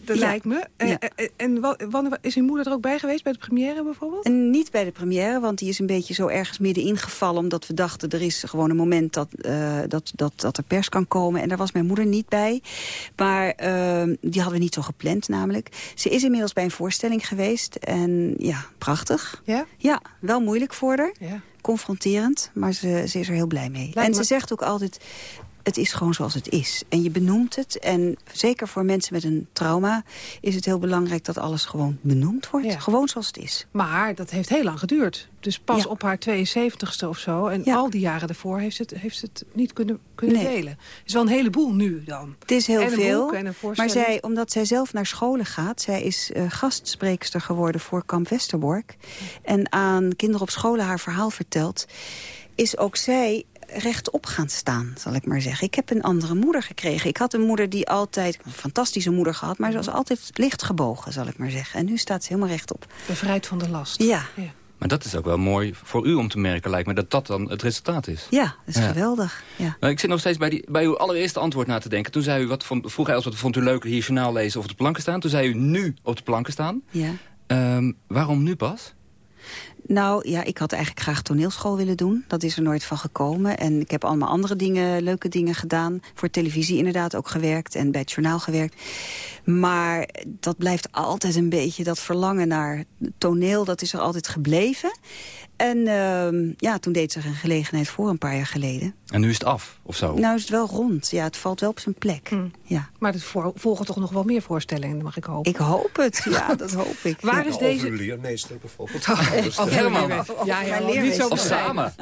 Dat Ja. lijkt me. Eh, Ja. eh, En wa- wanneer is uw moeder er ook bij geweest, bij de première bijvoorbeeld? En niet bij de première, want die is een beetje zo ergens middenin gevallen... omdat we dachten, er is gewoon een moment dat, eh, dat, dat, dat er pers kan komen. En daar was mijn moeder niet bij. Maar ehm, die hadden we niet zo gepland namelijk. Ze is inmiddels bij een voorstelling geweest. En ja, prachtig. Ja? Ja, wel moeilijk voor haar. Ja. Confronterend, maar ze, ze is er heel blij mee. en me- ze zegt ook altijd, het is gewoon zoals het is. En je benoemt het. En zeker voor mensen met een trauma is het heel belangrijk dat alles gewoon benoemd wordt. Ja. Gewoon zoals het is. Maar dat heeft heel lang geduurd. Dus pas Ja. op haar 72ste of zo. En al die jaren daarvoor heeft ze het, heeft het niet kunnen, kunnen Nee. delen. Het is wel een heleboel nu dan. Het is heel en veel. maar zij, omdat zij zelf naar scholen gaat... zij is eh, gastspreekster geworden voor Kamp Westerbork... en aan kinderen op scholen haar verhaal vertelt... is ook zij rechtop gaan staan, zal ik maar zeggen. Ik heb een andere moeder gekregen. Ik had een moeder die altijd... een fantastische moeder gehad... maar ze was altijd licht gebogen, zal ik maar zeggen. En nu staat ze helemaal rechtop. Bevrijd van de last. Ja, Maar dat is ook wel mooi voor u om te merken, lijkt me, dat dat dan het resultaat is. ja dat is Ja. geweldig. Ja. Nou, ik zit nog steeds bij, die, bij uw allereerste antwoord na te denken. Toen zei u, wat vond, vroeg hij als wat vond u leuker hier journaal lezen of op de planken staan? Toen zei u nu op de planken staan. Ja. Ehm, waarom nu pas? Nou ja, ik had eigenlijk graag toneelschool willen doen. Dat is er nooit van gekomen. En ik heb allemaal andere dingen, leuke dingen gedaan. Voor televisie inderdaad ook gewerkt en bij het journaal gewerkt. Maar dat blijft altijd een beetje dat verlangen naar toneel. Dat is er altijd gebleven. En ehm, ja, toen deed zich een gelegenheid voor een paar jaar geleden. En nu is het af, of zo? Nou is het wel rond. Ja, het valt wel op zijn plek. Ja. Maar er vo- volgen toch nog wel meer voorstellingen, mag ik hopen. Ik hoop het. Ja, dat hoop ik. Waar Ja. is deze... Leermeester bijvoorbeeld. Herman. Ja, niet zo Of samen.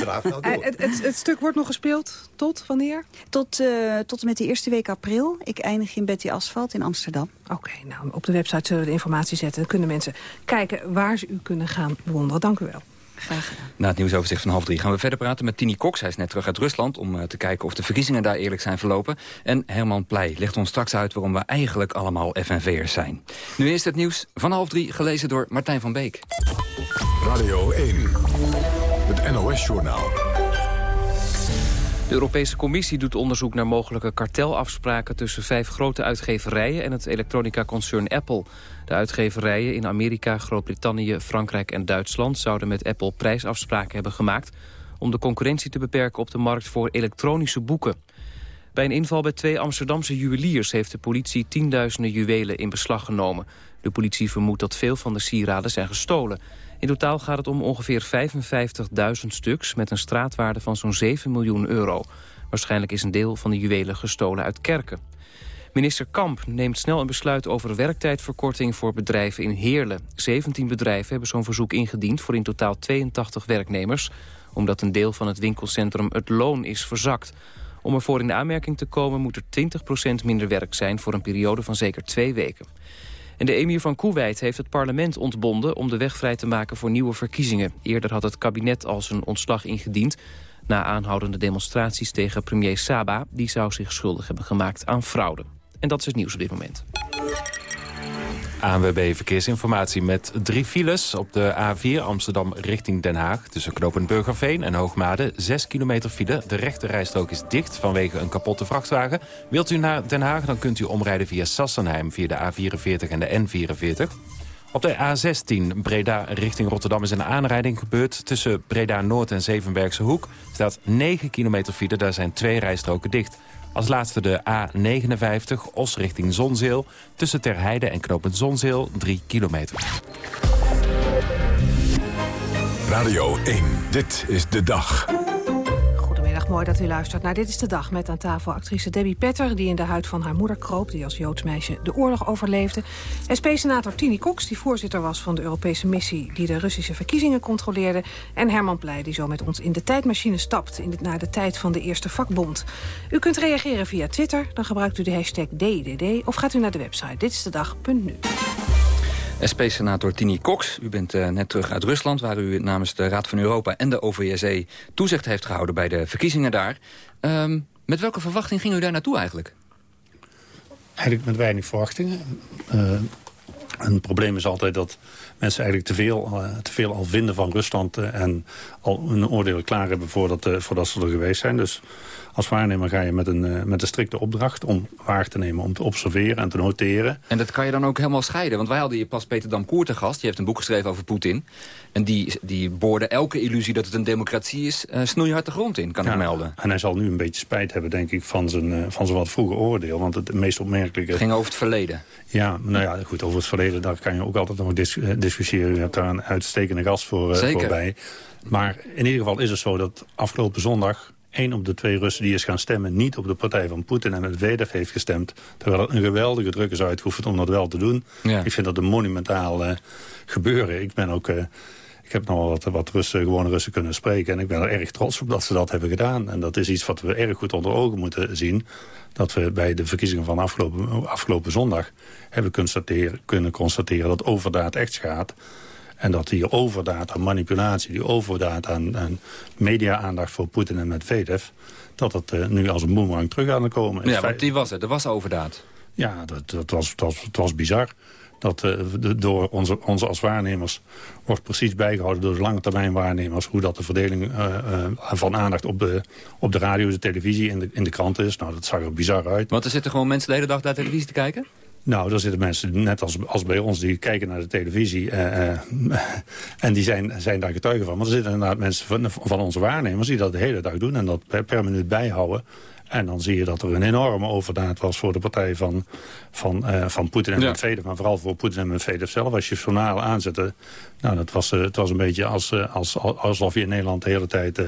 Draaf nou Eh, door. Het, het, het stuk wordt nog gespeeld tot wanneer? Tot, eh, tot en met de eerste week april. Ik eindig in Betty Asphalt in Amsterdam. Oké, nou, op de website zullen we de informatie zetten. Dan kunnen mensen kijken waar ze u kunnen gaan bewonderen. Dank u wel. Graag gedaan. Na het nieuwsoverzicht van half drie gaan we verder praten met Tini Cox. Hij is net terug uit Rusland om eh, te kijken of de verkiezingen daar eerlijk zijn verlopen. En Herman Pleij legt ons straks uit waarom we eigenlijk allemaal FNV'ers zijn. Nu eerst het nieuws van half drie, gelezen door Martijn van Beek. Radio 1, het NOS-journaal. De Europese Commissie doet onderzoek naar mogelijke kartelafspraken... tussen vijf grote uitgeverijen en het elektronica-concern Apple. De uitgeverijen in Amerika, Groot-Brittannië, Frankrijk en Duitsland... zouden met Apple prijsafspraken hebben gemaakt... om de concurrentie te beperken op de markt voor elektronische boeken. Bij een inval bij twee Amsterdamse juweliers... heeft de politie tienduizenden juwelen in beslag genomen. De politie vermoedt dat veel van de sieraden zijn gestolen. In totaal gaat het om ongeveer 55.000 stuks... met een straatwaarde van zo'n 7 miljoen euro. Waarschijnlijk is een deel van de juwelen gestolen uit kerken. Minister Kamp neemt snel een besluit over werktijdverkorting voor bedrijven in Heerlen. 17 bedrijven hebben zo'n verzoek ingediend voor in totaal 82 werknemers... omdat een deel van het winkelcentrum het loon is verzakt. Om ervoor in de aanmerking te komen moet er 20% minder werk zijn... voor een periode van zeker twee weken. En de emir van Koeweit heeft het parlement ontbonden... om de weg vrij te maken voor nieuwe verkiezingen. Eerder had het kabinet al zijn ontslag ingediend... na aanhoudende demonstraties tegen premier Saba. Die zou zich schuldig hebben gemaakt aan fraude. En dat is het nieuws op dit moment. ANWB Verkeersinformatie met drie files op de A4 Amsterdam richting Den Haag. Tussen knooppunt Burgerveen en Hoogmade. Zes kilometer file. De rechte rijstrook is dicht vanwege een kapotte vrachtwagen. Wilt u naar Den Haag, dan kunt u omrijden via Sassenheim... via de A44 en de N44. Op de A16 Breda richting Rotterdam is een aanrijding gebeurd. Tussen Breda Noord en Zevenbergse Hoek staat 9 kilometer file. Daar zijn twee rijstroken dicht. Als laatste de A59 Os richting Zonzeel. Tussen Terheide en knooppunt Zonzeel 3 kilometer. Radio 1, dit is de dag. Mooi dat u luistert naar Dit is de Dag... met aan tafel actrice Debbie Petter, die in de huid van haar moeder kroop... die als Joods meisje de oorlog overleefde. SP-senator Tini Cox, die voorzitter was van de Europese missie... die de Russische verkiezingen controleerde. En Herman Pleij, die zo met ons in de tijdmachine stapt... In de, naar de tijd van de Eerste Vakbond. U kunt reageren via Twitter, dan gebruikt u de hashtag DDD... of gaat u naar de website ditistedag.nu. SP-senator Tini Cox, u bent uh, net terug uit Rusland... waar u namens de Raad van Europa en de OVSE toezicht heeft gehouden... bij de verkiezingen daar. Um, met welke verwachting ging u daar naartoe eigenlijk? Eigenlijk met weinig verwachtingen. Uh, een probleem is altijd dat mensen eigenlijk te veel, uh, te veel al vinden van Rusland... en al hun oordeel klaar hebben voordat, voordat ze er geweest zijn. Dus als waarnemer ga je met een, uh, met een strikte opdracht om waar te nemen, om te observeren en te noteren. En dat kan je dan ook helemaal scheiden. Want wij hadden hier pas Peter Damkoer te gast. Die heeft een boek geschreven over Poetin. En die, die boorde elke illusie dat het een democratie is uh, snoeihard de grond in, kan ja, ik melden. En hij zal nu een beetje spijt hebben, denk ik, van zijn, uh, van zijn wat vroege oordeel. Want het meest opmerkelijke... Het ging over het verleden. Ja, nou ja, goed, over het verleden, daar kan je ook altijd nog dis discussiëren. U hebt daar een uitstekende gast voor, voorbij. Maar in ieder geval is het zo dat afgelopen zondag één op de twee Russen die is gaan stemmen... niet op de partij van Poetin en Medvedev heeft gestemd... terwijl het een geweldige druk is uitgeoefend om dat wel te doen. Ja. Ik vind dat een monumentaal uh, gebeuren. Ik ben ook... Uh, ik heb nog wel wat, wat Russen, gewone Russen kunnen spreken. En ik ben er erg trots op dat ze dat hebben gedaan. En dat is iets wat we erg goed onder ogen moeten zien. Dat we bij de verkiezingen van afgelopen, afgelopen zondag... hebben constateren, kunnen constateren dat overdaad echt gaat. En dat die overdaad aan manipulatie, die overdaad aan, aan media-aandacht voor Poetin en Medvedev... dat dat uh, nu als een boemerang terug aan het komen. Ja, want die was er. Er was overdaad. Ja, dat, dat, was, dat, was, het was bizar. Dat uh, de, door onze, onze als waarnemers wordt precies bijgehouden door de lange termijn waarnemers... hoe dat de verdeling uh, van aandacht op de, op de radio, de televisie en de, in de krant is. Nou, dat zag er bizar uit. Want er zitten gewoon mensen de hele dag naar televisie te kijken? Nou, er zitten mensen, net als, als bij ons, die kijken naar de televisie. Uh, uh, en die zijn, zijn daar getuigen van. Maar er zitten inderdaad mensen van, van onze waarnemers... die dat de hele dag doen en dat per, minuut bijhouden. En dan zie je dat er een enorme overdaad was voor de partij van, van, uh, van Poetin en ja. Medvedev. Maar vooral voor Poetin en Medvedev zelf. Als je journaal aanzette, nou, dat was, uh, het was een beetje als, uh, als, alsof je in Nederland de hele tijd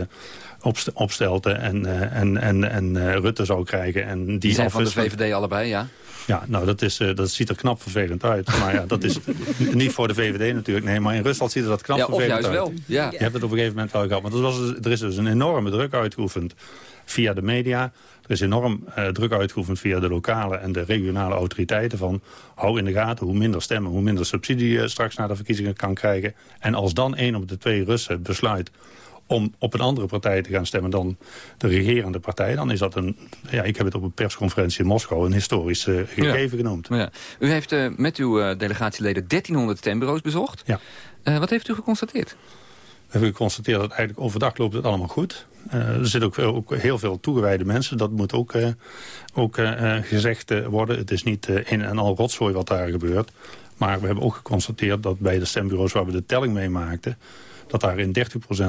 opstelte en, en, en, en Rutte zou krijgen. En die, die zijn van de VVD allebei, ja? Ja, nou, dat, is, uh, dat ziet er knap vervelend uit. Maar ja, dat is niet voor de VVD natuurlijk. Nee, maar in Rusland ziet er dat knap ja, vervelend uit. Of juist wel, ja. Je hebt het op een gegeven moment wel gehad. Maar dat was, er is dus een enorme druk uitgeoefend via de media. Er is enorm uh, druk uitgeoefend via de lokale en de regionale autoriteiten. Van hou in de gaten hoe minder stemmen, hoe minder subsidie je straks na de verkiezingen kan krijgen. En als dan één op de twee Russen besluit om op een andere partij te gaan stemmen dan de regerende partij... dan is dat een, ja, ik heb het op een persconferentie in Moskou... een historisch uh, gegeven ja. genoemd. Ja. U heeft uh, met uw uh, delegatieleden 1300 stembureaus bezocht. Ja. wat heeft u geconstateerd? We hebben geconstateerd dat eigenlijk overdag loopt het allemaal goed. er zitten ook, ook, heel veel toegewijde mensen. Dat moet ook, ook gezegd worden. Het is niet in en al rotzooi wat daar gebeurt. Maar we hebben ook geconstateerd dat bij de stembureaus waar we de telling mee maakten dat daar in 30%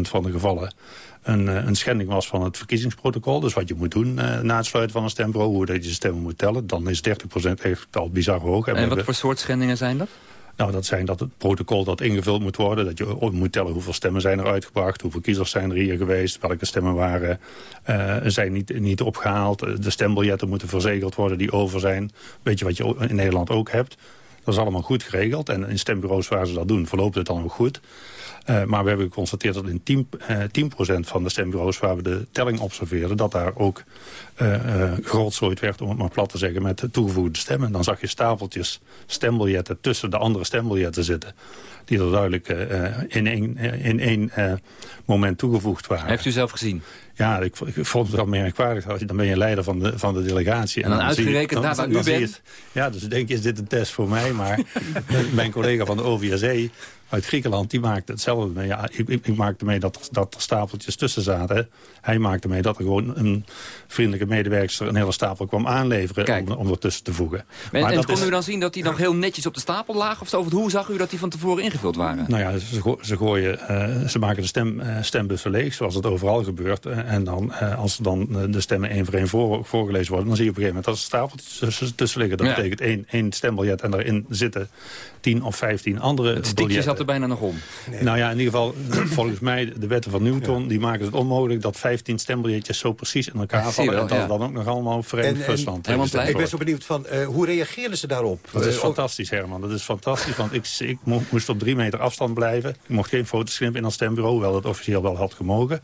van de gevallen een, een, schending was van het verkiezingsprotocol. Dus wat je moet doen uh, na het sluiten van een stembureau, hoe dat je stemmen moet tellen. Dan is 30% echt al bizar hoog. En, en wat voor soort schendingen zijn dat? Nou, dat zijn dat het protocol dat ingevuld moet worden. Dat je moet tellen hoeveel stemmen zijn er uitgebracht. Hoeveel kiezers zijn er hier geweest. Welke stemmen waren, uh, zijn niet, niet opgehaald. De stembiljetten moeten verzegeld worden die over zijn. Weet je wat je in Nederland ook hebt. Dat is allemaal goed geregeld. En in stembureaus waar ze dat doen, verloopt het dan ook goed. Uh, maar we hebben geconstateerd dat in 10, uh, 10 van de stembureaus... waar we de telling observeerden, dat daar ook uh, werd... om het maar plat te zeggen, met toegevoegde stemmen. Dan zag je stapeltjes stembiljetten tussen de andere stembiljetten zitten... die er duidelijk in één, in één moment toegevoegd waren. Heeft u zelf gezien? Ja, ik, ik vond het wel merkwaardig. Dan ben je leider van de, van de delegatie. En dan, dan uitgerekend u bent? Ja, dus denk je, is dit een test voor mij? Maar mijn collega van de OVSE uit Griekenland, die maakte hetzelfde mee. Ja, ik, ik, ik maakte mee dat, dat er stapeltjes tussen zaten. Hij maakte mee dat er gewoon een vriendelijke medewerker een hele stapel kwam aanleveren om, om er tussen te voegen. En, maar en kon is... u dan zien dat die nog heel netjes op de stapel lagen? Of zo? Hoe zag u dat die van tevoren ingevuld waren? Nou ja, ze, ze gooien, uh, ze maken de stem, uh, stembussen leeg, zoals het overal gebeurt. Uh, en dan, als dan de stemmen één voor één voor, voorgelezen worden, dan zie je op een gegeven moment dat er stapeltjes tussen, tussen liggen. Dat ja. betekent één, één stembiljet en daarin zitten 10 of 15 andere Het stiekje zat er bijna nog om. Nou ja, in ieder geval, volgens mij, de wetten van Newton... die maken het onmogelijk dat 15 stembiljetjes zo precies in elkaar vallen... wel, en dat ja. dan ook nog allemaal op Verenigd Rusland. Pleij? Ik ben zo benieuwd van, eh, hoe reageerden ze daarop? Dat is Eh, fantastisch, Herman. Dat is fantastisch, want ik, ik mo- moest op drie meter afstand blijven. Ik mocht geen foto's knippen in dat stembureau, hoewel het officieel wel had gemogen.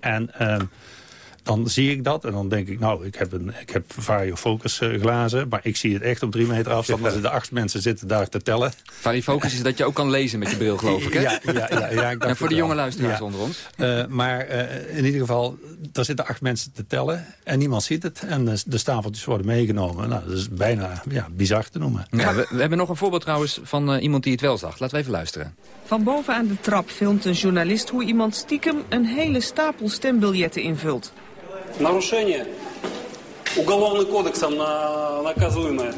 En ehm, dan zie ik dat en dan denk ik, nou, ik heb, een, ik heb variofocus eh, glazen... maar ik zie het echt op drie meter afstand. Als er de acht mensen zitten daar te tellen. Varifocus is dat je ook kan lezen met je bril, geloof ik, hè? Ja, ja, ja, ja, ik en voor de jonge luisteraars Ja. onder ons. Eh, maar eh, in ieder geval, er zitten acht mensen te tellen en niemand ziet het. En de, de stapeltjes worden meegenomen. Nou, dat is bijna ja, bizar te noemen. Ja, we, we hebben nog een voorbeeld trouwens van iemand die het wel zag. Laten we even luisteren. Van boven aan de trap filmt een journalist hoe iemand stiekem een hele stapel stembiljetten invult Нарушение уголовным кодексом на- наказуемое.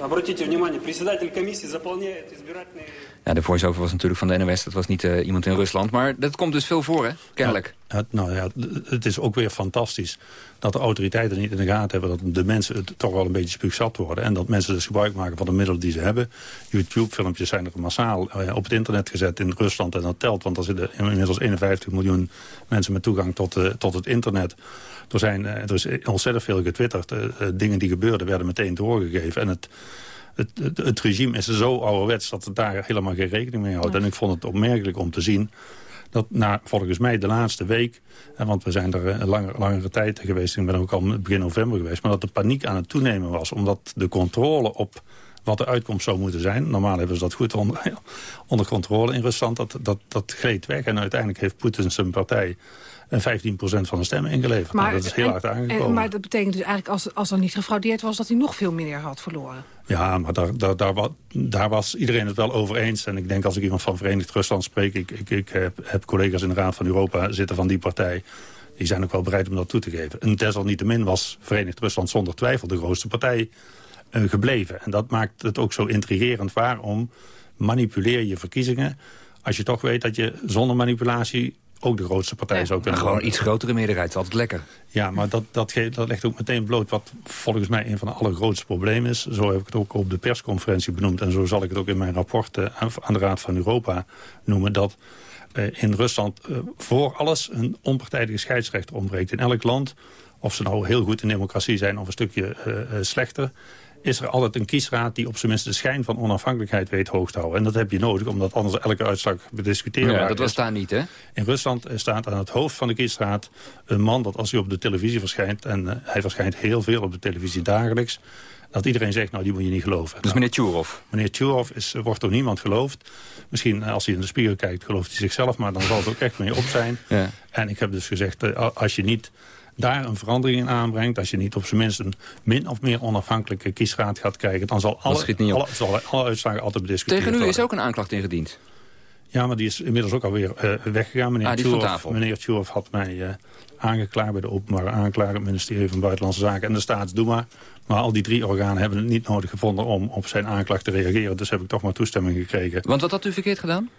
Обратите внимание, председатель комиссии заполняет избирательные... Ja, de voice-over was natuurlijk van de NOS. Dat was niet eh, iemand in Rusland. Maar dat komt dus veel voor, hè? Kennelijk. Ja, het, nou ja, het is ook weer fantastisch dat de autoriteiten niet in de gaten hebben... dat de mensen het toch wel een beetje spuugzat worden. En dat mensen dus gebruik maken van de middelen die ze hebben. YouTube-filmpjes zijn er massaal eh, op het internet gezet in Rusland. En dat telt, want er zitten inmiddels 51 miljoen mensen met toegang tot, eh, tot het internet. Er, zijn, eh, er is ontzettend veel getwitterd. Eh, eh, dingen die gebeurden werden meteen doorgegeven. En het, het, het, het regime is zo ouderwets dat het daar helemaal geen rekening mee houdt. En ik vond het opmerkelijk om te zien dat na, volgens mij de laatste week... Want we zijn er een langer, langere tijd geweest... ik ben ook al begin november geweest... maar dat de paniek aan het toenemen was. Omdat de controle op wat de uitkomst zou moeten zijn... normaal hebben ze dat goed onder, onder controle in Rusland... dat, dat, dat gleed weg. En uiteindelijk heeft Poetin zijn partij... eh, 15% van de stemmen ingeleverd. Nou, dat is heel en- hard en- aangekomen. maar dat betekent dus eigenlijk, als, als er niet gefraudeerd was... dat hij nog veel meer had verloren. Ja, maar daar, daar, daar, daar was iedereen het wel over eens. En ik denk als ik iemand van Verenigd Rusland spreek... ik, ik, ik heb, heb collega's in de Raad van Europa zitten van die partij... die zijn ook wel bereid om dat toe te geven. En desalniettemin was Verenigd Rusland zonder twijfel de grootste partij eh, gebleven. En dat maakt het ook zo intrigerend. Waarom manipuleer je verkiezingen... als je toch weet dat je zonder manipulatie ook de grootste partij zou kunnen Gewoon worden? iets grotere meerderheid, is altijd lekker. Ja, maar dat, dat, geeft, dat legt ook meteen bloot wat volgens mij een van de allergrootste problemen is. Zo heb ik het ook op de persconferentie benoemd. En zo zal ik het ook in mijn rapport eh, aan de Raad van Europa noemen. Dat eh, in Rusland eh, voor alles een onpartijdige scheidsrechter ontbreekt. In elk land, of ze nou heel goed in democratie zijn of een stukje eh, eh, slechter is er altijd een kiesraad die op zijn minst de schijn van onafhankelijkheid weet hoog te houden. En dat heb je nodig, omdat anders elke uitslag bediscuteerbaar Ja, dat was daar niet, hè? In Rusland staat aan het hoofd van de kiesraad een man dat als hij op de televisie verschijnt... en eh, hij verschijnt heel veel op de televisie dagelijks... dat iedereen zegt, nou die moet je niet geloven. Dus meneer Tjurov? Meneer Tjurov is, eh, wordt door niemand geloofd. Misschien eh, als hij in de spiegel kijkt gelooft hij zichzelf... maar dan zal het ook echt mee op zijn. Ja. En ik heb dus gezegd, als je niet daar een verandering in aanbrengt... als je niet op zijn minst een min of meer onafhankelijke kiesraad gaat krijgen... dan zal alle, niet alle, zal alle uitslagen altijd bediscuteerd Tegen u worden. is ook een aanklacht ingediend. Ja, maar die is inmiddels ook alweer eh, weggegaan. Meneer Ah. Meneer had mij eh, aangeklaagd bij de openbare aanklager... het ministerie van Buitenlandse Zaken en de Staatsdoema. Maar al die drie organen hebben het niet nodig gevonden om op zijn aanklacht te reageren. Dus heb ik toch maar toestemming gekregen. Want wat had u verkeerd gedaan?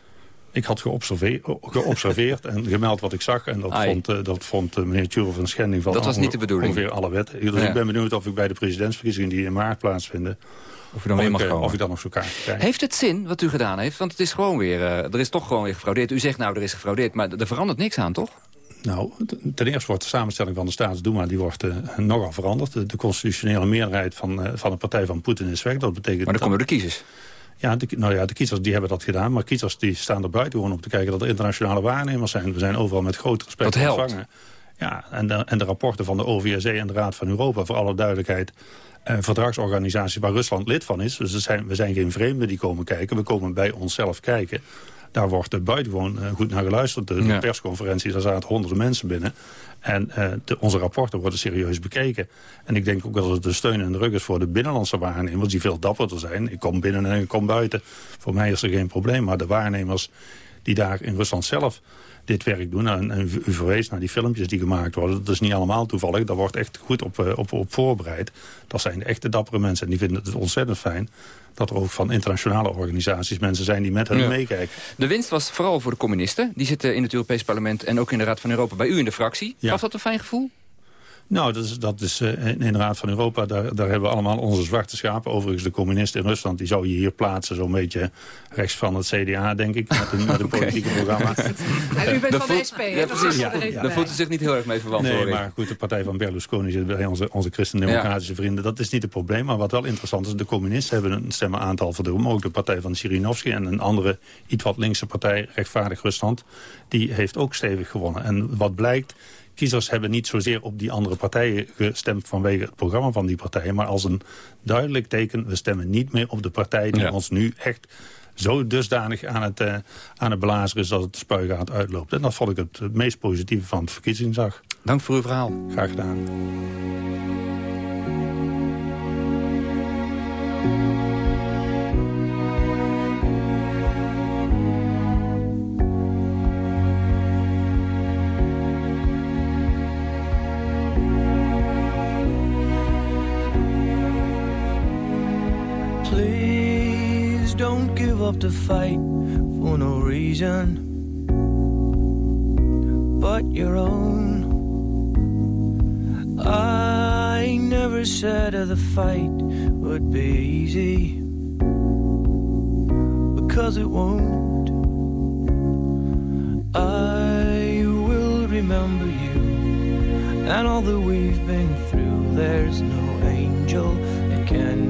Ik had geobserveerd, geobserveerd en gemeld wat ik zag. En dat Ai. vond, eh, dat vond eh, meneer Tjurov een schending van Dat was niet de bedoeling. ongeveer alle wetten. Dus Ja. ik ben benieuwd of ik bij de presidentsverkiezingen die in maart plaatsvinden... Of u dan weer ik, mag eh. Of ik dan nog zo'n kaart krijg. Heeft het zin wat u gedaan heeft? Want het is gewoon weer, er is toch gewoon weer gefraudeerd. U zegt nou, er is gefraudeerd, maar er verandert niks aan, toch? Nou, ten eerste wordt de samenstelling van de Staatsdoema die wordt, nogal veranderd. De, de constitutionele meerderheid van, van de partij van Poetin is weg. Dat betekent Maar dan komen de kiezers. Ja, de, nou ja, de kiezers die hebben dat gedaan. Maar kiezers die staan er buiten gewoon om te kijken dat er internationale waarnemers zijn. We zijn overal met groot respect Dat helpt. ontvangen. Ja, en de, en de rapporten van de OVSE en de Raad van Europa, voor alle duidelijkheid... eh, verdragsorganisaties waar Rusland lid van is. Dus zijn, we zijn geen vreemden die komen kijken. We komen bij onszelf kijken. Daar wordt buitengewoon uh, goed naar geluisterd. De, Ja. persconferentie, daar zaten honderden mensen binnen. En eh, de, onze rapporten worden serieus bekeken. En ik denk ook dat het de steun en de rug is voor de binnenlandse waarnemers... die veel dapperder zijn. Ik kom binnen en ik kom buiten. Voor mij is er geen probleem. Maar de waarnemers die daar in Rusland zelf dit werk doen. En, en u verwees naar die filmpjes die gemaakt worden. Dat is niet allemaal toevallig. Daar wordt echt goed op, eh, op, op voorbereid. Dat zijn de echte dappere mensen. En die vinden het ontzettend fijn dat er ook van internationale organisaties mensen zijn die met hen Ja. meekijken. De winst was vooral voor de communisten. Die zitten in het Europees Parlement en ook in de Raad van Europa bij u in de fractie. Ja. Gaf dat een fijn gevoel? Nou, dat is, dat is uh, in de Raad van Europa, daar, daar hebben we allemaal onze zwarte schapen. Overigens, de communisten in Rusland, die zou je hier plaatsen... zo'n beetje rechts van het CDA, denk ik, met een, met een politieke programma. U bent van de SP, Ja, precies. Ja, Daar voelt u zich niet heel erg mee verwant, Nee, maar goed, de partij van Berlusconi zit bij onze, onze christendemocratische vrienden. Dat is niet het probleem, maar wat wel interessant is... de communisten hebben een stemmenaantal verdrongen. Ook de partij van Sirinovski en een andere, iets wat linkse partij, Rechtvaardig Rusland... die heeft ook stevig gewonnen. En wat blijkt kiezers hebben niet zozeer op die andere partijen gestemd... vanwege het programma van die partijen, maar als een duidelijk teken... we stemmen niet meer op de partij die ons nu echt zo dusdanig aan het, uh, aan het blazen is dat het de spuigaat uitloopt. En dat vond ik het, het meest positieve van het verkiezingsdag. Dank voor uw verhaal. Graag gedaan. Don't give up the fight for no reason but your own. I never said that the fight would be easy because it won't. I will remember you and all that we've been through. There's no angel that can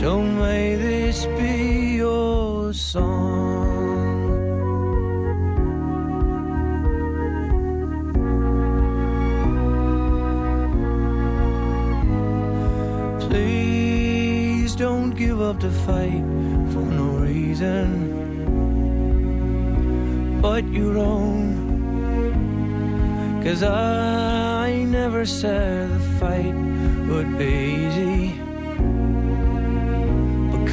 So may this be your song. Please don't give up the fight for no reason but your own. Cause I never said the fight would be easy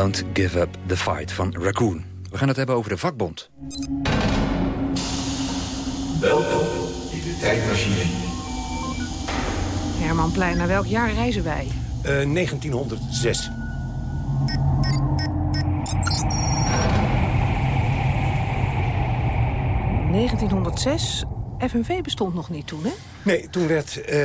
Don't Give Up the Fight van Raccoon. We gaan het hebben over de vakbond. Welkom in de tijdmachine. Herman Plein, naar welk jaar reizen wij? Eh, 1906. In 1906. FNV bestond nog niet toen, hè? Nee, toen werd eh,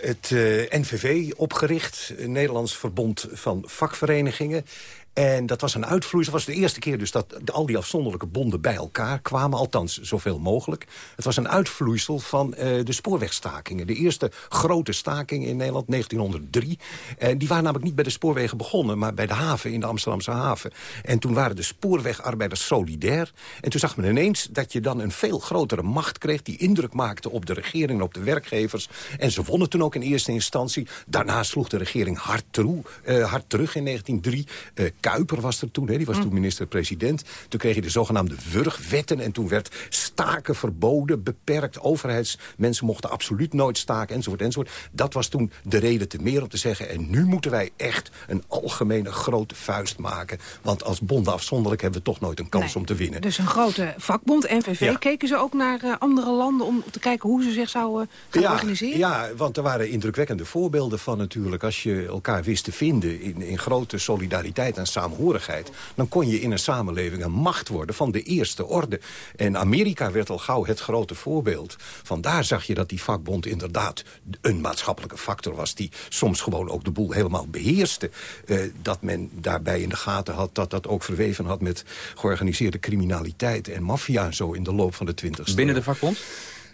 het eh, NVV opgericht, Nederlands Verbond van Vakverenigingen. En dat was een uitvloeisel. Het was de eerste keer dus dat al die afzonderlijke bonden bij elkaar kwamen. Althans, zoveel mogelijk. Het was een uitvloeisel van eh, de spoorwegstakingen. De eerste grote staking in Nederland, 1903. En die waren namelijk niet bij de spoorwegen begonnen... maar bij de haven, in de Amsterdamse haven. En toen waren de spoorwegarbeiders solidair. En toen zag men ineens dat je dan een veel grotere macht kreeg... die indruk maakte op de regering en op de werkgevers. En ze wonnen toen ook in eerste instantie. Daarna sloeg de regering hard, toe, eh, hard terug in 1903. Kuiper was er toen, hè, die was toen minister-president. Toen kreeg je de zogenaamde wurgwetten. En toen werd staken verboden, beperkt. Overheidsmensen mochten absoluut nooit staken, enzovoort, enzovoort. Dat was toen de reden te meer om te zeggen... en nu moeten wij echt een algemene grote vuist maken. Want als bonden afzonderlijk hebben we toch nooit een kans Nee. om te winnen. Dus een grote vakbond, NVV. Ja. Keken ze ook naar eh, andere landen om te kijken hoe ze zich zouden gaan ja, organiseren? Ja, want er waren indrukwekkende voorbeelden van natuurlijk. Als je elkaar wist te vinden in, in grote solidariteit en saamhorigheid... dan kon je in een samenleving een macht worden van de eerste orde. En Amerika werd al gauw het grote voorbeeld. Vandaar zag je dat die vakbond inderdaad een maatschappelijke factor was... die soms gewoon ook de boel helemaal beheerste. Eh, dat men daarbij in de gaten had dat dat ook verweven had... met georganiseerde criminaliteit en maffia en zo in de loop van de 20e Binnen de vakbond?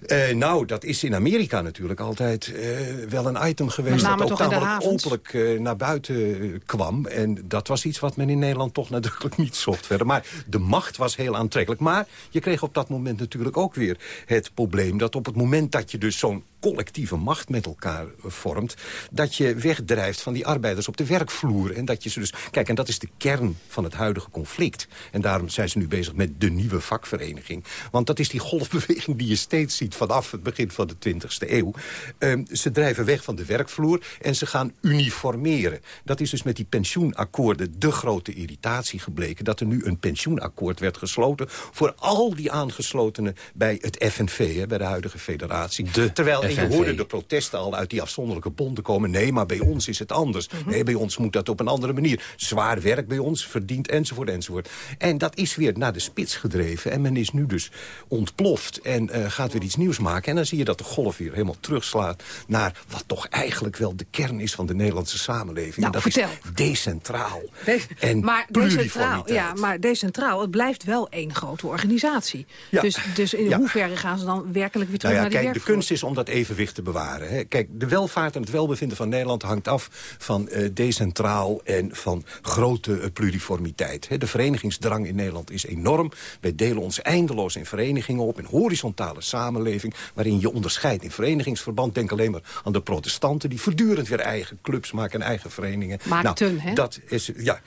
Eh, nou, dat is in Amerika natuurlijk altijd eh, wel een item geweest... Dat ook havens? openlijk eh, naar buiten kwam. En dat was iets wat men in Nederland toch nadrukkelijk niet zocht verder. Maar de macht was heel aantrekkelijk. Maar je kreeg op dat moment natuurlijk ook weer het probleem... dat op het moment dat je dus zo'n collectieve macht met elkaar vormt... dat je wegdrijft van die arbeiders op de werkvloer. En dat je ze dus... Kijk, en dat is de kern van het huidige conflict. En daarom zijn ze nu bezig met de nieuwe vakvereniging. Want dat is die golfbeweging die je steeds ziet vanaf het begin van de 20e eeuw. Ehm, ze drijven weg van de werkvloer en ze gaan uniformeren. Dat is dus met die pensioenakkoorden de grote irritatie gebleken... dat er nu een pensioenakkoord werd gesloten... voor al die aangeslotenen bij het FNV, hè, bij de huidige federatie. Terwijl en je hoorde de protesten al uit die afzonderlijke bonden komen. Nee, maar bij ons is het anders. Nee, bij ons moet dat op een andere manier. Zwaar werk bij ons, verdiend, enzovoort, enzovoort. En dat is weer naar de spits gedreven. En men is nu dus ontploft en eh, gaat weer iets nieuws maken. En dan zie je dat de golf weer helemaal terugslaat... naar wat toch eigenlijk wel de kern is van de Nederlandse samenleving. Nou, en dat vertel. is decentraal. De- en maar decentraal, ja, maar decentraal, het blijft wel één grote organisatie. Ja. Dus, dus in Ja. hoeverre gaan ze dan werkelijk weer terug Nou ja, naar die kijk, de kunst is om dat evenwicht te bewaren. Hè. Kijk, de welvaart en het welbevinden van Nederland hangt af van eh, decentraal en van grote eh, pluriformiteit. Hè. De verenigingsdrang in Nederland is enorm. Wij delen ons eindeloos in verenigingen op, in horizontale samenleving, waarin je onderscheidt in verenigingsverband. Denk alleen maar aan de protestanten, die voortdurend weer eigen clubs maken en eigen verenigingen. Maakten, nou, hè? Dat is, ja.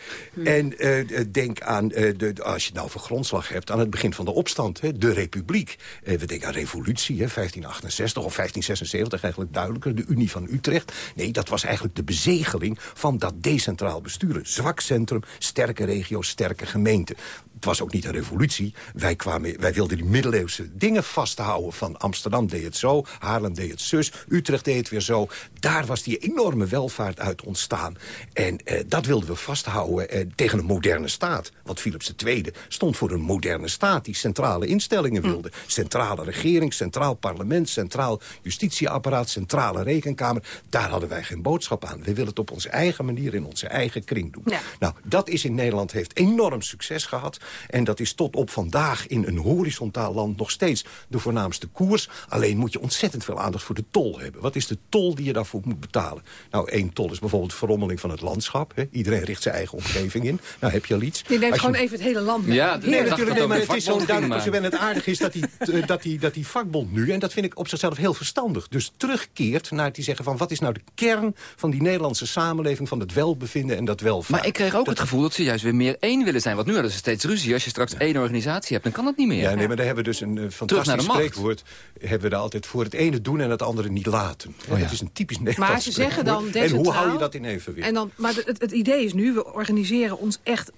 En eh, denk aan, de, als je het nou voor grondslag hebt, aan het begin van de opstand, hè, de republiek. We denken aan revolutie, hè, 1568 of 1576 eigenlijk duidelijker, de Unie van Utrecht. Nee, dat was eigenlijk de bezegeling van dat decentraal besturen. Zwak centrum, sterke regio, sterke gemeente. Het was ook niet een revolutie. Wij, kwamen, wij wilden die middeleeuwse dingen vasthouden. Van Amsterdam deed het zo, Haarlem deed het zus, Utrecht deed het weer zo. Daar was die enorme welvaart uit ontstaan. En eh, dat wilden we vasthouden eh, tegen een moderne staat. Want Philips II stond voor een moderne staat... die centrale instellingen wilde. Centrale regering, centraal parlement, centraal justitieapparaat... centrale rekenkamer. Daar hadden wij geen boodschap aan. We willen het op onze eigen manier in onze eigen kring doen. Ja. Nou, dat is in Nederland heeft enorm succes gehad. En dat is tot op vandaag in een horizontaal land nog steeds de voornaamste koers. Alleen moet je ontzettend veel aandacht voor de tol hebben. Wat is de tol die je daarvoor moet betalen? Nou, één tol is bijvoorbeeld verrommeling van het landschap. Hè. Iedereen richt zijn eigen omgeving in. Nou, heb je al iets. Je neemt je- gewoon even het hele land mee. Ja, Nee, dacht natuurlijk, nee, het maar het is zo duidelijk. het aardige is dat die, eh, dat, die, dat die vakbond nu, en dat vind ik op zichzelf heel verstandig... dus terugkeert naar die zeggen van wat is nou de kern van die Nederlandse samenleving... van het welbevinden en dat welvaart. Maar ik kreeg ook het gevoel dat ze juist weer meer één willen zijn. Want nu hadden ze steeds ruzie. Als je straks één organisatie hebt, dan kan dat niet meer. Ja, nee, maar daar hebben we dus een eh, naar fantastisch spreekwoord. Hebben we daar altijd voor het ene doen en het andere niet laten. Oh ja. Dat is een typisch Nederlands Maar ze zeggen dan. En hoe hou je dat in evenwicht? En dan, maar het, het idee is nu, we organiseren ons echt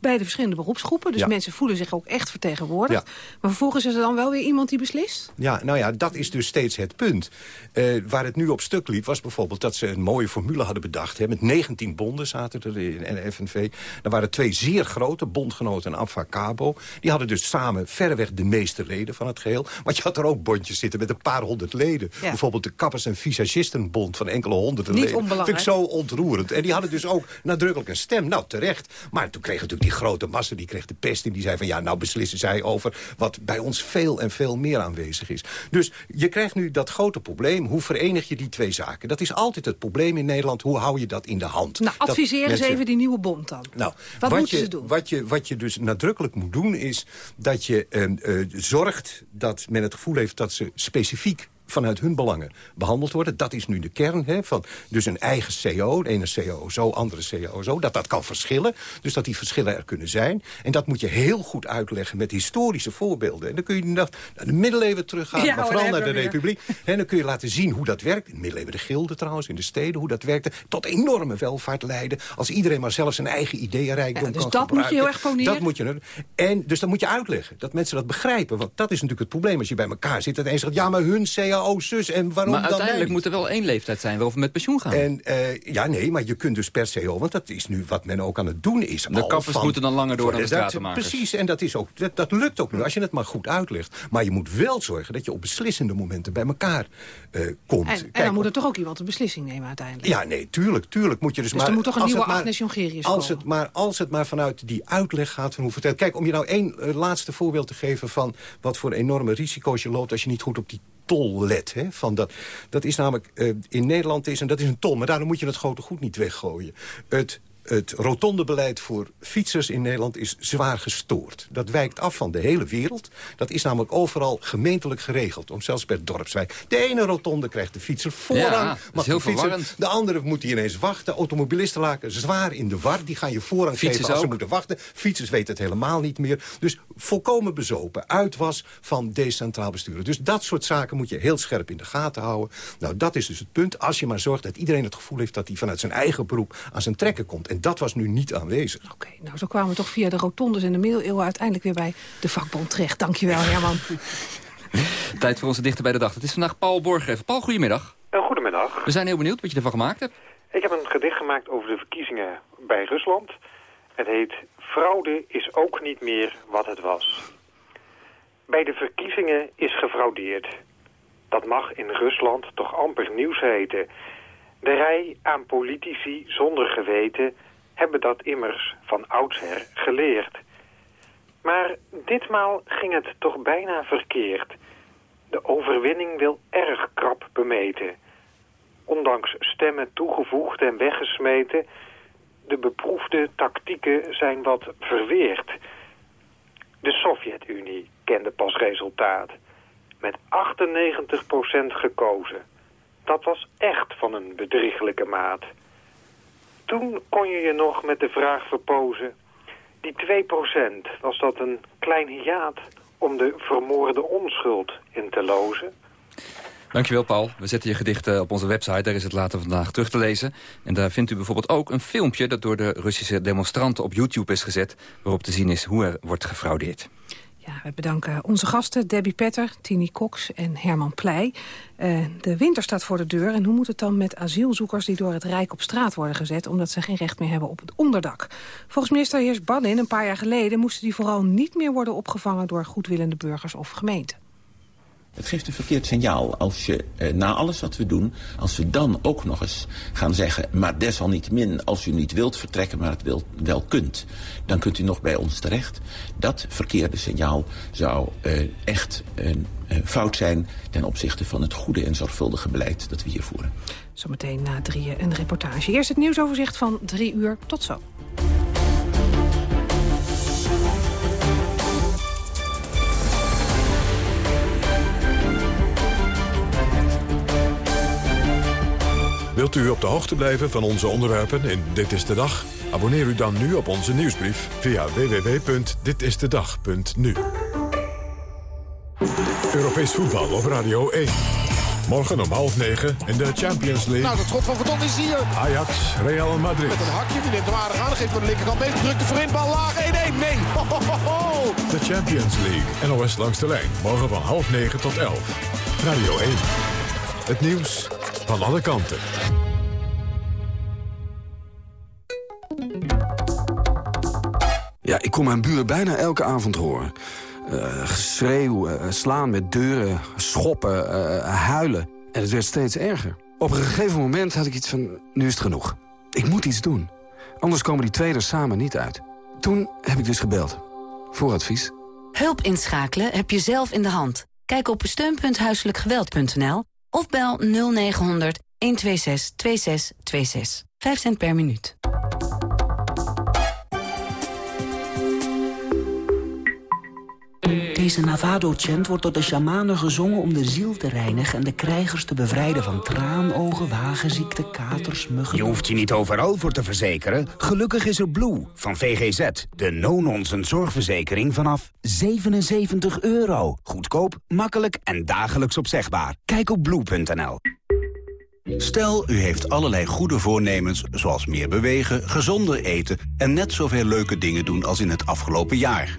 bij de verschillende beroepsgroepen. Dus Ja. mensen voelen zich ook echt vertegenwoordigd. Ja. Maar vervolgens is er dan wel weer iemand die beslist? Ja, nou ja, dat is dus steeds het punt. Eh, waar het nu op stuk liep was bijvoorbeeld dat ze een mooie formule hadden bedacht. Hè, met 19 bonden zaten er in de FNV. Er waren twee zeer grote, bondgenoten en Abfacabo. Die hadden dus samen verreweg de meeste leden van het geheel. Want je had er ook bondjes zitten met een paar honderd leden. Ja. Bijvoorbeeld de Kappers- en Visagistenbond van enkele honderden Niet leden. onbelangrijk. Vind ik zo ontroerend. En die hadden dus ook nadrukkelijk een stem. Nou, terecht. Maar toen kreeg natuurlijk die grote massa, die kreeg de pest in. Die zei van ja, nou beslissen zij over wat bij ons veel en veel meer aanwezig is. Dus je krijgt nu dat grote probleem. Hoe verenig je die twee zaken? Dat is altijd het probleem in Nederland. Hoe hou je dat in de hand? Nou, adviseer eens even die nieuwe bond dan. nou, Wat moeten je, ze doen? Wat je, wat je dus nadrukkelijk moet doen is dat je eh, eh, zorgt dat men het gevoel heeft dat ze specifiek vanuit hun belangen behandeld worden. Dat is nu de kern. Hè, van, dus een eigen CO, de ene CO zo, andere CO zo. Dat dat kan verschillen. Dus dat die verschillen er kunnen zijn. En dat moet je heel goed uitleggen met historische voorbeelden. En dan kun je naar de middeleeuwen teruggaan, Ja, maar vooral naar de. Republiek. En dan kun je laten zien hoe dat werkt. In de middeleeuwen de gilden trouwens, in de steden, hoe dat werkte. Tot enorme welvaart leiden. Als iedereen maar zelf zijn eigen ideeënrijkdom Ja, dus kan dat moet je heel erg poneren? Dat moet je, en dus dat moet je uitleggen. Dat mensen dat begrijpen. Want dat is natuurlijk het probleem als je bij elkaar zit. En eens zegt, ja, maar hun CAO zus en waarom Maar dan uiteindelijk moet er wel één leeftijd zijn waarop we met pensioen gaan. en, eh, ja, nee, maar je kunt dus per CO, want dat is nu wat men ook aan het doen is. De al kappers van- moeten dan langer door dan de dat- stratenmakers. Precies, en dat, is ook, dat, dat lukt ook nu, als je het maar goed uitlegt. Maar je moet wel zorgen dat je op beslissende momenten bij elkaar eh, komt. En, dan moet er toch ook iemand een beslissing nemen uiteindelijk. ja, nee, tuurlijk, tuurlijk moet je dus, Dus maar... er moet toch een nieuwe maar- Agnes Jongerius als komen? het, maar als het maar vanuit die uitleg gaat van hoe vertelt... Kijk, om je nou één eh, laatste voorbeeld te geven... van wat voor enorme risico's je loopt als je niet goed op die tol let. Hè, van dat, dat is namelijk, eh, in Nederland is, en dat is een tol... maar daarom moet je het grote goed niet weggooien. Het het rotondebeleid voor fietsers in Nederland is zwaar gestoord. Dat wijkt af van de hele wereld. Dat is namelijk overal gemeentelijk geregeld. Om zelfs per dorpswijk. De ene rotonde krijgt de fietser voorrang. Ja, mag heel de fietser-. De andere moet die ineens wachten. Automobilisten laken zwaar in de war. Die gaan je voorrang Fietsers geven als ze moeten wachten. Fietsers weten het helemaal niet meer. Dus volkomen bezopen. Uitwas van decentraal besturen. Dus dat soort zaken moet je heel scherp in de gaten houden. Nou, dat is dus het punt. Als je maar zorgt dat iedereen het gevoel heeft... dat hij vanuit zijn eigen beroep aan zijn trekken komt. En dat was nu niet aanwezig. Nou, zo kwamen we toch via de rotondes in de middeleeuwen... uiteindelijk weer bij de vakbond terecht. Dankjewel, Herman. Tijd voor onze dichter bij de dag. Het is vandaag Paul Borgreven. Paul, goedemiddag. Goedemiddag. We zijn heel benieuwd wat je ervan gemaakt hebt. Ik heb een gedicht gemaakt over de verkiezingen bij Rusland. Het heet Fraude is ook niet meer wat het was. Bij de verkiezingen is gefraudeerd. Dat mag in Rusland toch amper nieuws heten. De rij aan politici zonder geweten hebben dat immers van oudsher geleerd. Maar ditmaal ging het toch bijna verkeerd. De overwinning wil erg krap bemeten. Ondanks stemmen toegevoegd en weggesmeten... de beproefde tactieken zijn wat verweerd. De Sovjet-Unie kende pas resultaat. Met 98% gekozen. Dat was echt van een bedrieglijke maat. Toen kon je je nog met de vraag verpozen... die 2% was dat een klein hiaat om de vermoorde onschuld in te lozen? Dankjewel, Paul. We zetten je gedichten op onze website. Daar is het later vandaag terug te lezen. En daar vindt u bijvoorbeeld ook een filmpje... dat door de Russische demonstranten op YouTube is gezet... waarop te zien is hoe er wordt gefraudeerd. Ja, we bedanken onze gasten Debbie Petter, Tini Cox en Herman Pleij. Eh, de winter staat voor de deur en hoe moet het dan met asielzoekers... die door het Rijk op straat worden gezet... omdat ze geen recht meer hebben op het onderdak? Volgens minister Heers Ballin een paar jaar geleden... moesten die vooral niet meer worden opgevangen... door goedwillende burgers of gemeenten. Het geeft een verkeerd signaal als je eh, na alles wat we doen... als we dan ook nog eens gaan zeggen... maar desalniettemin, als u niet wilt vertrekken, maar het wil, wel kunt... dan kunt u nog bij ons terecht. Dat verkeerde signaal zou eh, echt een fout zijn... ten opzichte van het goede en zorgvuldige beleid dat we hier voeren. Zometeen na drieën een reportage. Eerst het nieuwsoverzicht van drie uur. Tot zo. Wilt u op de hoogte blijven van onze onderwerpen in Dit is de Dag? Abonneer u dan nu op onze nieuwsbrief via www.ditistedag.nu. Europees voetbal op Radio 1. Morgen om half negen in de Champions League. Nou, dat schot van Verdon is hier. Ajax, Real Madrid. Met een hakje, die neemt hem aardig aan. Geeft voor de linkerkant mee. Drukt er voorin, bal laag. 1-1. Nee. Ho, ho, ho, ho. De Champions League. NOS langs de lijn. Morgen van half negen tot elf. Radio 1. Het nieuws van alle kanten. Ja, ik kon mijn buren bijna elke avond horen. Eh, geschreeuw, eh, slaan met deuren, schoppen, eh, huilen. En het werd steeds erger. Op een gegeven moment had ik iets van, nu is het genoeg. Ik moet iets doen. Anders komen die twee er samen niet uit. Toen heb ik dus gebeld. Voor advies. Hulp inschakelen heb je zelf in de hand. Kijk op steun.huiselijkgeweld.nl of bel 0900 126 2626. 5 cent per minuut. Deze Navado-chant wordt door de shamanen gezongen om de ziel te reinigen... en de krijgers te bevrijden van traanogen, wagenziekte, katers, muggen... Je hoeft je niet overal voor te verzekeren. Gelukkig is er Blue van VGZ. De no-nonsense zorgverzekering vanaf 77 euro. Goedkoop, makkelijk en dagelijks opzegbaar. Kijk op blue.nl. Stel, u heeft allerlei goede voornemens, zoals meer bewegen, gezonder eten... en net zoveel leuke dingen doen als in het afgelopen jaar.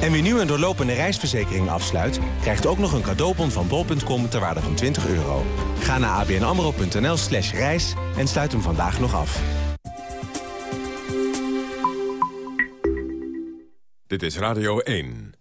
En wie nu een doorlopende reisverzekering afsluit... krijgt ook nog een cadeaubon van bol.com ter waarde van 20 euro. Ga naar abnamro.nl slash reis en sluit hem vandaag nog af. Dit is Radio 1.